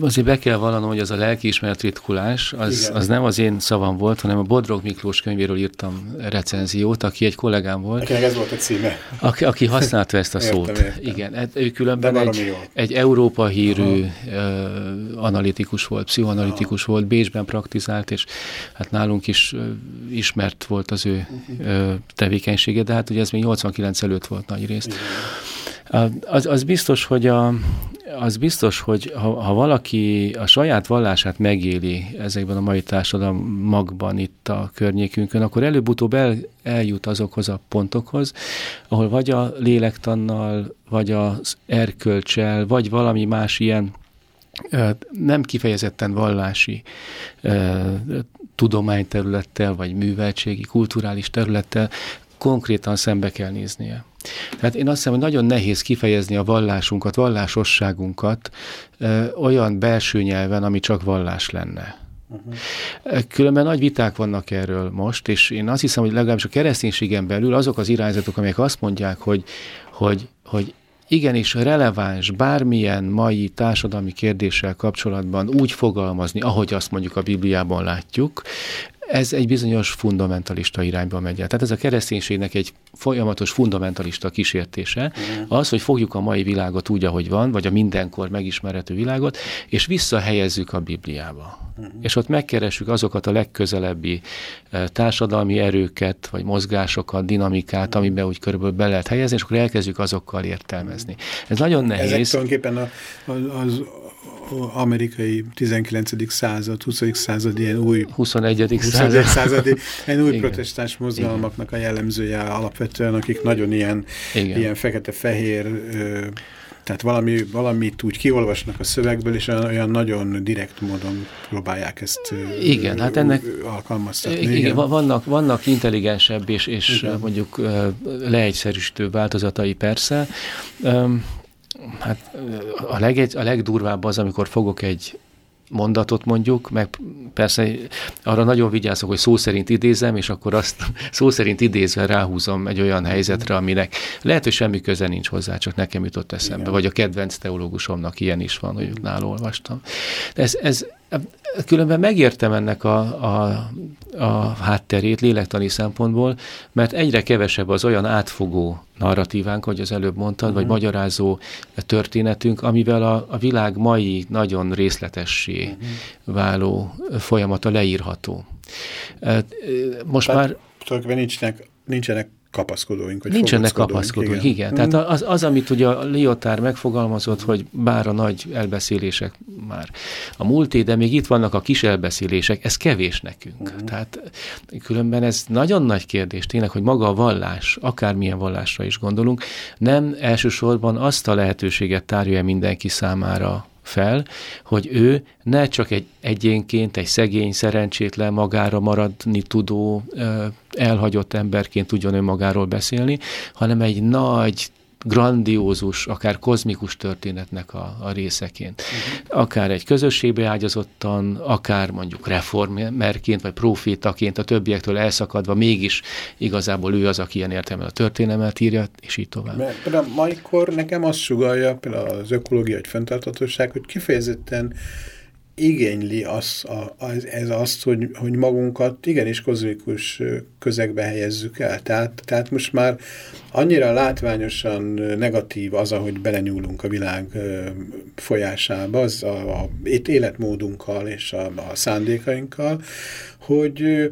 F: azért be kell vallanom, hogy az a lelkiismeret ritkulás, az, az nem az én szavam volt, hanem a Bodrog Miklós könyvéről írtam recenziót, aki egy kollégám volt.
E: Akinek ez volt a címe.
F: Aki, aki használta ezt a szót. Értem, értem. Igen, hát ő különben egy, egy Európa hírű uh, analitikus volt, pszichoanalitikus Aha. volt, Bécsben praktizált, és hát nálunk is uh, ismert volt az ő uh, tevékenysége, de hát ugye ez még 89 előtt volt nagy részt. Az, az biztos, hogy a, az biztos, hogy ha, ha valaki a saját vallását megéli ezekben a mai társadalmakban itt a környékünkön, akkor előbb-utóbb el, eljut azokhoz a pontokhoz, ahol vagy a lélektannal, vagy az erkölcsel, vagy valami más ilyen nem kifejezetten vallási tudományterülettel, vagy műveltségi, kulturális területtel konkrétan szembe kell néznie. Tehát én azt hiszem, hogy nagyon nehéz kifejezni a vallásunkat, vallásosságunkat ö, olyan belső nyelven, ami csak vallás lenne. Uh-huh. Különben nagy viták vannak erről most, és én azt hiszem, hogy legalábbis a kereszténységen belül azok az irányzatok, amelyek azt mondják, hogy, hogy, hogy igenis releváns bármilyen mai társadalmi kérdéssel kapcsolatban úgy fogalmazni, ahogy azt mondjuk a Bibliában látjuk, ez egy bizonyos fundamentalista irányba megy el. Tehát ez a kereszténységnek egy folyamatos fundamentalista kísértése, az, hogy fogjuk a mai világot úgy, ahogy van, vagy a mindenkor megismerhető világot, és visszahelyezzük a Bibliába. Mm. És ott megkeressük azokat a legközelebbi eh, társadalmi erőket, vagy mozgásokat, dinamikát, mm. amiben úgy körülbelül be lehet helyezni, és akkor elkezdjük azokkal értelmezni. Ez nagyon nehéz.
E: Ezek tulajdonképpen a, az amerikai 19. század, 20. század ilyen új
F: 21. század.
E: századi ilyen új protestáns mozgalmaknak a jellemzője alapvetően, akik nagyon ilyen, ilyen fekete-fehér tehát valami, valamit úgy kiolvasnak a szövegből, és olyan, olyan nagyon direkt módon próbálják ezt
F: igen, hát ennek,
E: alkalmaztatni.
F: Igen, igen. Vannak, vannak intelligensebb és, és mondjuk leegyszerűsítő változatai persze hát a, leg, a legdurvább az, amikor fogok egy mondatot mondjuk, meg persze arra nagyon vigyázok, hogy szó szerint idézem, és akkor azt szó szerint idézve ráhúzom egy olyan helyzetre, aminek lehet, hogy semmi köze nincs hozzá, csak nekem jutott eszembe, Igen. vagy a kedvenc teológusomnak ilyen is van, hogy nála olvastam. De ez, ez Különben megértem ennek a, a, a hátterét lélektani szempontból, mert egyre kevesebb az olyan átfogó narratívánk, hogy az előbb mondtad, uh-huh. vagy mhm. magyarázó történetünk, amivel a, a világ mai nagyon részletessé uh-huh. váló folyamata leírható. Most Tehát már...
E: Tulajdonképpen nincsenek, nincsenek kapaszkodóink. Vagy
F: Nincsenek kapaszkodóink, igen. igen. Tehát hmm. az, az, amit ugye a Liotár megfogalmazott, hogy bár a nagy elbeszélések már a múlté, de még itt vannak a kis elbeszélések, ez kevés nekünk. Hmm. Tehát különben ez nagyon nagy kérdés, tényleg, hogy maga a vallás, akármilyen vallásra is gondolunk, nem elsősorban azt a lehetőséget tárja mindenki számára fel, hogy ő ne csak egy egyénként, egy szegény, szerencsétlen, magára maradni tudó, elhagyott emberként tudjon ő magáról beszélni, hanem egy nagy grandiózus, akár kozmikus történetnek a, a részeként. Uh-huh. Akár egy közösségbe ágyazottan, akár mondjuk reformerként, vagy profétaként a többiektől elszakadva, mégis igazából ő az, aki ilyen értelme a történelmet írja, és így tovább.
E: Mert például maikor nekem azt sugalja, például az ökológia, vagy fenntartatóság, hogy kifejezetten igényli az, az, ez azt, hogy, hogy magunkat igenis kozmikus közegbe helyezzük el. Tehát, tehát most már annyira látványosan negatív az, ahogy belenyúlunk a világ folyásába, az a, a életmódunkkal és a, a szándékainkkal, hogy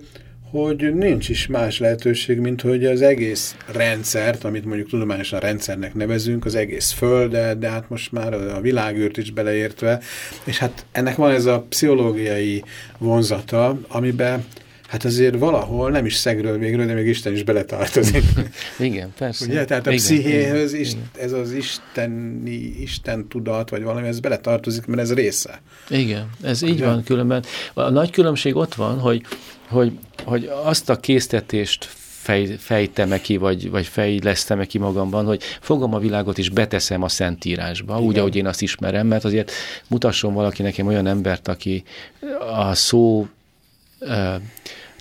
E: hogy nincs is más lehetőség, mint hogy az egész rendszert, amit mondjuk tudományosan rendszernek nevezünk, az egész földet, de hát most már a világűrt is beleértve, és hát ennek van ez a pszichológiai vonzata, amiben hát azért valahol nem is szegről végről, de még Isten is beletartozik.
F: igen, persze.
E: Ugye? Tehát a igen, pszichéhöz igen, is, igen. ez az isteni, Isten tudat, vagy valami, ez beletartozik, mert ez része.
F: Igen, ez így Ugye? van különben. A nagy különbség ott van, hogy hogy, hogy azt a késztetést fej, fejtem-e ki, vagy, vagy fejlesztem-e ki magamban, hogy fogom a világot és beteszem a Szentírásba, Igen. úgy, ahogy én azt ismerem, mert azért mutasson valaki nekem olyan embert, aki a szó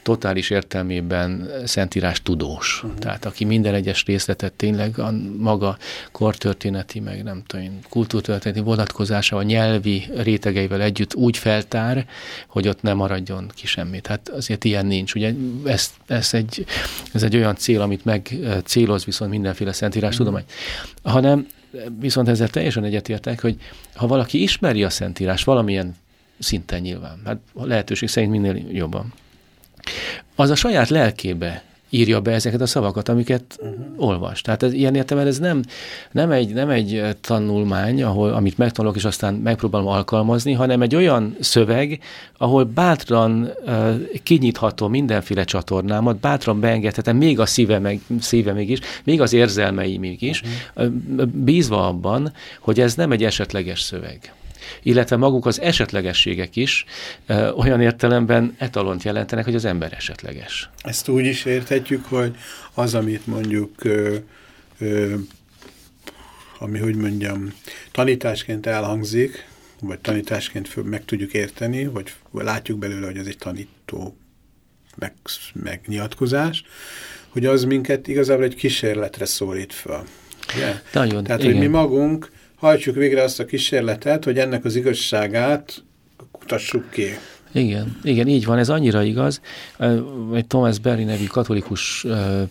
F: totális értelmében szentírás tudós. Uh-huh. Tehát aki minden egyes részletet tényleg a maga kortörténeti, meg nem tudom, kultúrtörténeti vonatkozásával, nyelvi rétegeivel együtt úgy feltár, hogy ott nem maradjon ki semmit. Hát azért ilyen nincs. Ugye ez, ez, egy, ez egy olyan cél, amit meg céloz viszont mindenféle szentírás uh-huh. tudomány. Hanem viszont ezzel teljesen egyetértek, hogy ha valaki ismeri a szentírás valamilyen szinten nyilván, hát lehetőség szerint minél jobban, az a saját lelkébe írja be ezeket a szavakat, amiket uh-huh. olvas. Tehát ez, ilyen értelemben ez nem, nem, egy, nem egy tanulmány, ahol, amit megtanulok, és aztán megpróbálom alkalmazni, hanem egy olyan szöveg, ahol bátran uh, kinyithatom mindenféle csatornámat, bátran beengedhetem még a szíve, meg, szíve még is, még az érzelmeim még is, uh-huh. uh, bízva abban, hogy ez nem egy esetleges szöveg illetve maguk az esetlegességek is ö, olyan értelemben etalont jelentenek, hogy az ember esetleges.
E: Ezt úgy is érthetjük, hogy az, amit mondjuk ö, ö, ami, hogy mondjam, tanításként elhangzik, vagy tanításként meg tudjuk érteni, vagy látjuk belőle, hogy ez egy tanító meg, megnyilatkozás, hogy az minket igazából egy kísérletre szólít föl. Yeah? Nagyon, Tehát, igen. hogy mi magunk hajtsuk végre azt a kísérletet, hogy ennek az igazságát kutassuk ki.
F: Igen, igen, így van, ez annyira igaz. Egy Thomas Berry nevű katolikus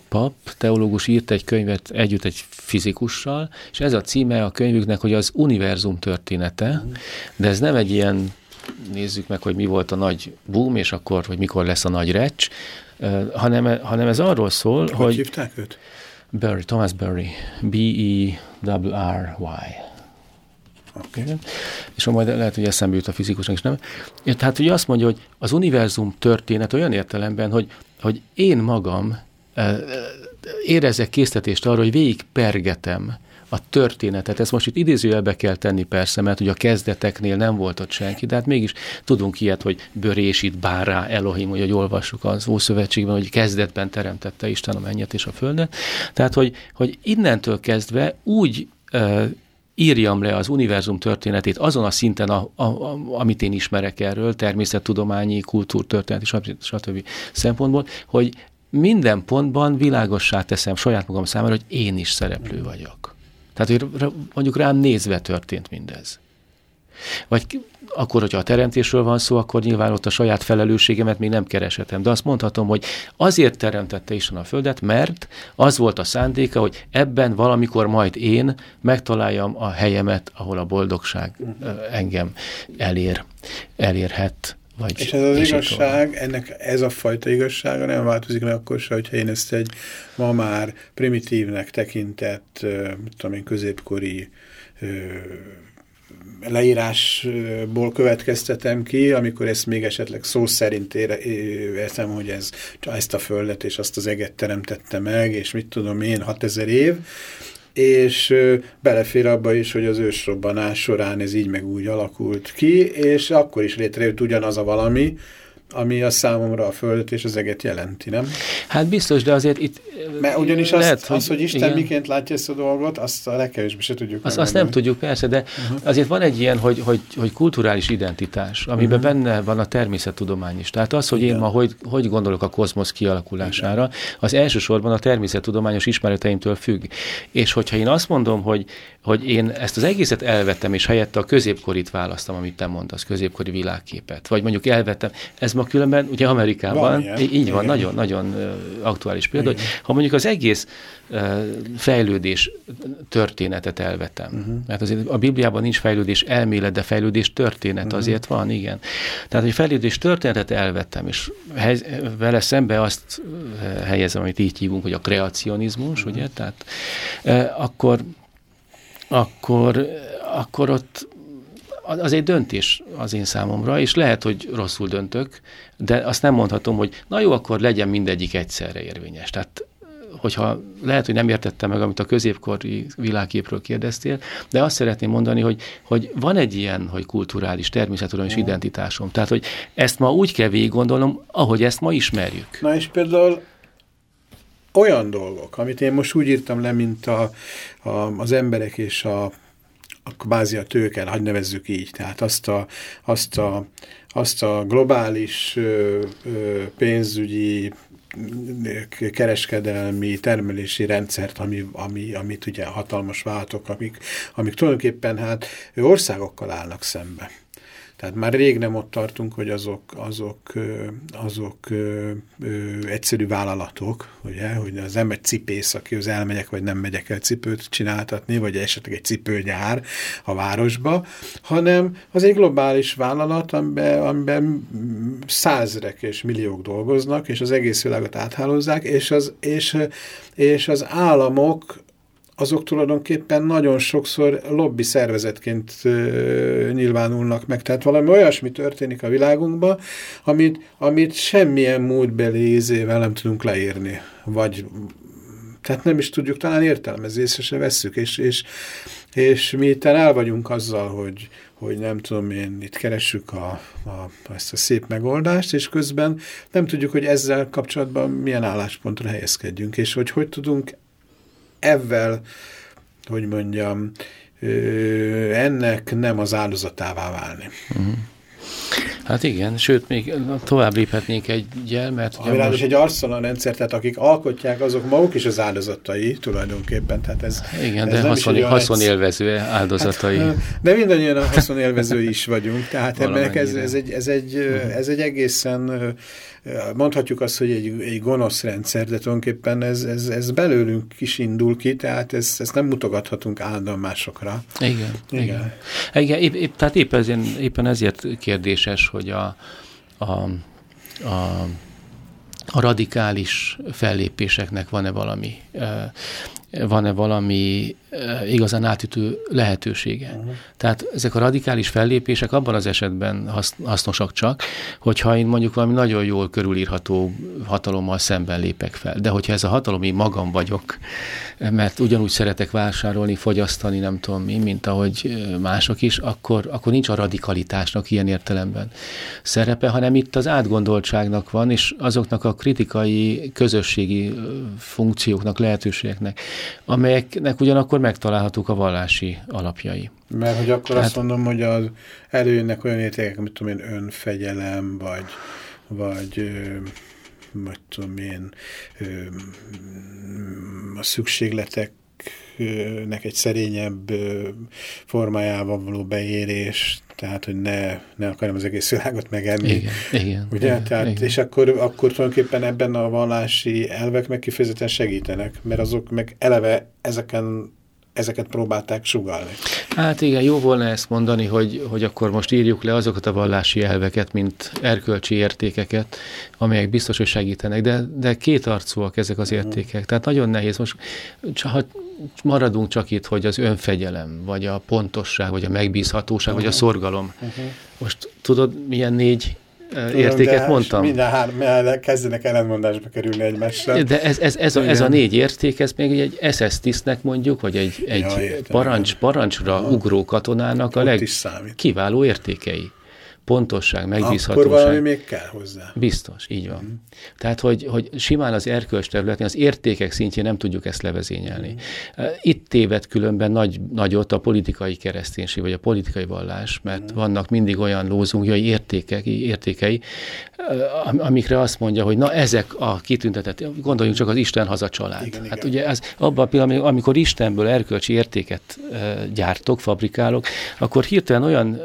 F: pap, teológus írt egy könyvet együtt egy fizikussal, és ez a címe a könyvüknek, hogy az univerzum története, de ez nem egy ilyen, nézzük meg, hogy mi volt a nagy boom, és akkor, hogy mikor lesz a nagy recs, hanem, hanem ez arról szól, hogy...
E: Hogy hívták őt?
F: Berry, Thomas Berry, B-E-R-R-Y. Okay. És majd lehet, hogy eszembe jut a fizikusnak is, nem? Tehát ugye azt mondja, hogy az univerzum történet olyan értelemben, hogy, hogy én magam érezek késztetést arra, hogy végig pergetem a történetet. Ezt most itt idézőjelbe kell tenni persze, mert ugye a kezdeteknél nem volt ott senki, de hát mégis tudunk ilyet, hogy bőrés itt bárá Elohim, hogy olvassuk az Ószövetségben, hogy kezdetben teremtette Isten a mennyet és a földet. Tehát, hogy, hogy innentől kezdve úgy írjam le az univerzum történetét azon a szinten, a, a, a, amit én ismerek erről, természettudományi, kultúrtörténeti, stb. stb. szempontból, hogy minden pontban világossá teszem saját magam számára, hogy én is szereplő vagyok. Tehát, hogy mondjuk rám nézve történt mindez. Vagy akkor, hogyha a teremtésről van szó, akkor nyilván ott a saját felelősségemet még nem kereshetem. De azt mondhatom, hogy azért teremtette Isten a Földet, mert az volt a szándéka, hogy ebben valamikor majd én megtaláljam a helyemet, ahol a boldogság engem elér, elérhet. Vagy
E: és ez az igazság, ennek ez a fajta igazsága nem változik meg akkor se, hogyha én ezt egy ma már primitívnek tekintett, tudom én, középkori leírásból következtetem ki, amikor ezt még esetleg szó szerint értem, hogy ez ezt a földet és azt az eget teremtette meg, és mit tudom én, 6000 év, és belefér abba is, hogy az ősrobbanás során ez így meg úgy alakult ki, és akkor is létrejött ugyanaz a valami, ami a számomra a Földet és az eget jelenti, nem?
F: Hát biztos, de azért itt...
E: Mert ugyanis lehet, azt, hogy, az, hogy Isten igen. miként látja ezt a dolgot, azt a legkevésbé se tudjuk.
F: Azt, azt nem tudjuk, persze, de uh-huh. azért van egy ilyen, hogy, hogy, hogy kulturális identitás, amiben uh-huh. benne van a természettudomány is. Tehát az, hogy igen. én ma hogy, hogy gondolok a kozmosz kialakulására, igen. az elsősorban a természettudományos ismereteimtől függ. És hogyha én azt mondom, hogy, hogy én ezt az egészet elvettem, és helyette a középkorit választam, amit te mondasz, középkori világképet, vagy mondjuk elvettem, ez ma különben, ugye Amerikában, van így van, nagyon-nagyon aktuális példa, hogy ha mondjuk az egész fejlődés történetet elvetem, uh-huh. mert azért a Bibliában nincs fejlődés elmélet, de fejlődés történet uh-huh. azért van, igen. Tehát, hogy fejlődés történetet elvettem, és vele szembe azt helyezem, amit így hívunk, hogy a kreacionizmus, uh-huh. ugye, tehát akkor akkor, akkor ott az egy döntés az én számomra, és lehet, hogy rosszul döntök, de azt nem mondhatom, hogy na jó, akkor legyen mindegyik egyszerre érvényes. Tehát hogyha lehet, hogy nem értettem meg, amit a középkori világképről kérdeztél, de azt szeretném mondani, hogy, hogy van egy ilyen, hogy kulturális, természettudományos identitásom. Tehát, hogy ezt ma úgy kell végig gondolnom, ahogy ezt ma ismerjük.
E: Na és például olyan dolgok, amit én most úgy írtam le, mint a, a, az emberek és a, a kvázi a tőken, hagyj nevezzük így, tehát azt a, azt a, azt a globális ö, ö, pénzügyi kereskedelmi, termelési rendszert, ami, ami, amit ugye hatalmas váltok, amik, amik tulajdonképpen hát országokkal állnak szembe. Tehát már rég nem ott tartunk, hogy azok, azok, azok ö, ö, egyszerű vállalatok, ugye, hogy az nem egy cipész, az elmegyek, vagy nem megyek el cipőt csináltatni, vagy esetleg egy cipőgyár a városba, hanem az egy globális vállalat, amiben, amiben százrek és milliók dolgoznak, és az egész világot áthálózzák, és az, és, és az államok azok tulajdonképpen nagyon sokszor lobby szervezetként nyilvánulnak meg. Tehát valami olyasmi történik a világunkban, amit, amit semmilyen múltbeli ízével nem tudunk leírni. Vagy tehát nem is tudjuk talán értelmezni, észre se vesszük, és, és, és mi itt el vagyunk azzal, hogy, hogy nem tudom én, itt keressük a, a, ezt a szép megoldást, és közben nem tudjuk, hogy ezzel kapcsolatban milyen álláspontra helyezkedjünk, és hogy hogy tudunk ezzel, hogy mondjam, ennek nem az áldozatává válni. Uh mhm. -huh.
F: Hát igen, sőt, még tovább léphetnénk egy gyel, mert...
E: Ami most... egy arszalon rendszer, tehát akik alkotják, azok maguk is az áldozatai tulajdonképpen. Tehát ez,
F: igen, ez de haszon, haszonélvező áldozatai. Hát,
E: de mindannyian a haszonélvezői is vagyunk, tehát ebben ez, ez, egy, ez, egy, ez egy egészen mondhatjuk azt, hogy egy, egy gonosz rendszer, de tulajdonképpen ez, ez, ez belőlünk is indul ki, tehát ez, ezt nem mutogathatunk állandóan másokra.
F: Igen. Igen. igen. igen épp, épp, tehát épp ezért, éppen ezért kérdéses, hogy a, a, a a radikális fellépéseknek van-e valami, van-e valami igazán átütő lehetősége. Uh-huh. Tehát ezek a radikális fellépések abban az esetben hasznosak csak, hogyha én mondjuk valami nagyon jól körülírható hatalommal szemben lépek fel. De hogyha ez a hatalom én magam vagyok, mert ugyanúgy szeretek vásárolni, fogyasztani, nem tudom mi, mint ahogy mások is, akkor, akkor nincs a radikalitásnak ilyen értelemben szerepe, hanem itt az átgondoltságnak van, és azoknak a kritikai, közösségi funkcióknak, lehetőségeknek, amelyeknek ugyanakkor megtalálhatók a vallási alapjai.
E: Mert hogy akkor Tehát, azt mondom, hogy az előjönnek olyan értékek, amit tudom én, önfegyelem, vagy, vagy vagy tudom én, a szükségletek nek egy szerényebb formájában való beérés, tehát, hogy ne, ne akarjam az egész világot megenni.
F: Igen, igen.
E: Ugye?
F: Igen,
E: tehát,
F: igen.
E: És akkor, akkor tulajdonképpen ebben a vallási elvek meg kifejezetten segítenek, mert azok meg eleve ezeken ezeket próbálták sugalni.
F: Hát igen, jó volna ezt mondani, hogy, hogy akkor most írjuk le azokat a vallási elveket, mint erkölcsi értékeket, amelyek biztos, hogy segítenek, de, de kétarcúak ezek az értékek. Tehát nagyon nehéz. Most ha maradunk csak itt, hogy az önfegyelem, vagy a pontosság, vagy a megbízhatóság, uh -huh. vagy a szorgalom. Uh -huh. Most tudod, milyen négy Tudom, értéket mondtam.
E: Minden három kezdenek ellentmondásba kerülni egymással.
F: De ez, ez, ez, a, ez a négy érték, ez még egy SS tisztnek mondjuk, vagy egy, egy ja, parancs, parancsra Aha. ugró katonának a legkiváló értékei. Pontosság, megbízhatóság.
E: Akkor valami még kell hozzá.
F: Biztos, így van. Mm. Tehát, hogy, hogy simán az erkölcs területén, az értékek szintjén nem tudjuk ezt levezényelni. Mm. Itt téved különben nagy, nagyot a politikai kereszténység, vagy a politikai vallás, mert mm. vannak mindig olyan lózungjai értékek, értékei, amikre azt mondja, hogy na ezek a kitüntetett, gondoljunk csak az Isten haza család. Igen, hát igen. ugye ez abban a pillanatban, amikor Istenből erkölcsi értéket gyártok, fabrikálok, akkor hirtelen olyan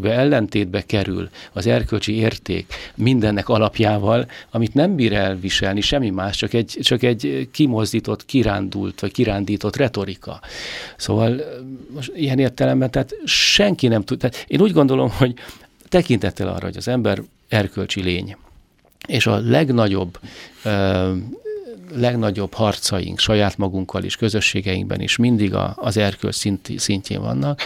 F: feszültségbe, ellentétbe kerül az erkölcsi érték mindennek alapjával, amit nem bír elviselni semmi más, csak egy, csak egy kimozdított, kirándult, vagy kirándított retorika. Szóval most ilyen értelemben, tehát senki nem tud, tehát én úgy gondolom, hogy tekintettel arra, hogy az ember erkölcsi lény, és a legnagyobb legnagyobb harcaink saját magunkkal is, közösségeinkben is mindig a, az erkölcs szint, szintjén vannak,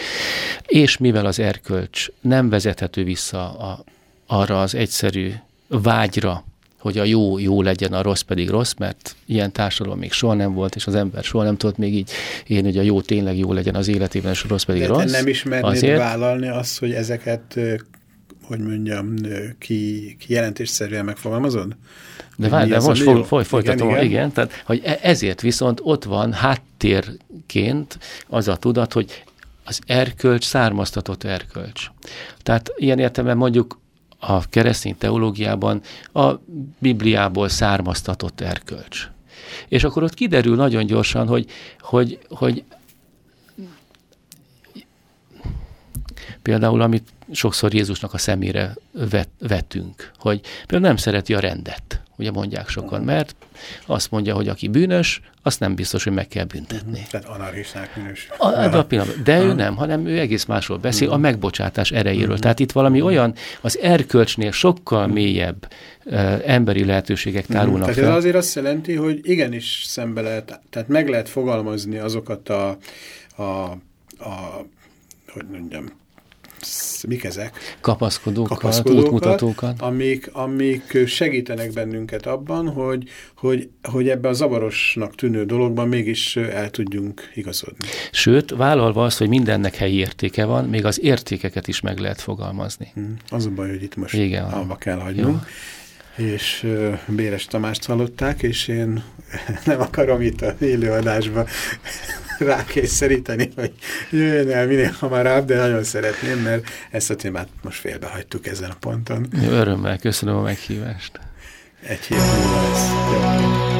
F: és mivel az erkölcs nem vezethető vissza a, arra az egyszerű vágyra, hogy a jó jó legyen, a rossz pedig rossz, mert ilyen társadalom még soha nem volt, és az ember soha nem tudott még így én, hogy a jó tényleg jó legyen az életében, és a rossz pedig
E: De
F: rossz.
E: nem ismernéd Azért... vállalni azt, hogy ezeket hogy mondjam, ki, ki jelentésszerűen megfogalmazod?
F: De várj, de most fog, foly, folytatom, igen, igen. igen, tehát hogy e- ezért viszont ott van háttérként az a tudat, hogy az erkölcs származtatott erkölcs. Tehát ilyen értelemben mondjuk a keresztény teológiában a Bibliából származtatott erkölcs. És akkor ott kiderül nagyon gyorsan, hogy, hogy, hogy például, amit sokszor Jézusnak a szemére vet, vetünk, hogy például nem szereti a rendet, ugye mondják sokan, mert azt mondja, hogy aki bűnös, azt nem biztos, hogy meg kell büntetni.
E: Uh-huh. Tehát anarchisták minős.
F: A, a, a. De ő nem, hanem ő egész másról beszél, a megbocsátás erejéről. Uh-huh. Tehát itt valami olyan, az erkölcsnél sokkal mélyebb emberi lehetőségek tárulnak.
E: Tehát ez azért azt jelenti, hogy igenis szembe lehet, tehát meg lehet fogalmazni azokat a, a, a hogy mondjam, mik ezek?
F: Kapaszkodókat, Kapaszkodókat útmutatókat.
E: Amik, amik segítenek bennünket abban, hogy, hogy, hogy ebben a zavarosnak tűnő dologban mégis el tudjunk igazodni.
F: Sőt, vállalva azt, hogy mindennek helyi értéke van, még az értékeket is meg lehet fogalmazni.
E: Hmm. Az a baj, hogy itt most Igen, alba kell hagynunk. Jó és Béres Tamást hallották, és én nem akarom itt a élőadásba rákényszeríteni, hogy jöjjön el minél hamarabb, de nagyon szeretném, mert ezt a témát most félbehagytuk ezen a ponton.
F: Örömmel köszönöm a meghívást.
E: Egy hét múlva lesz. Jó.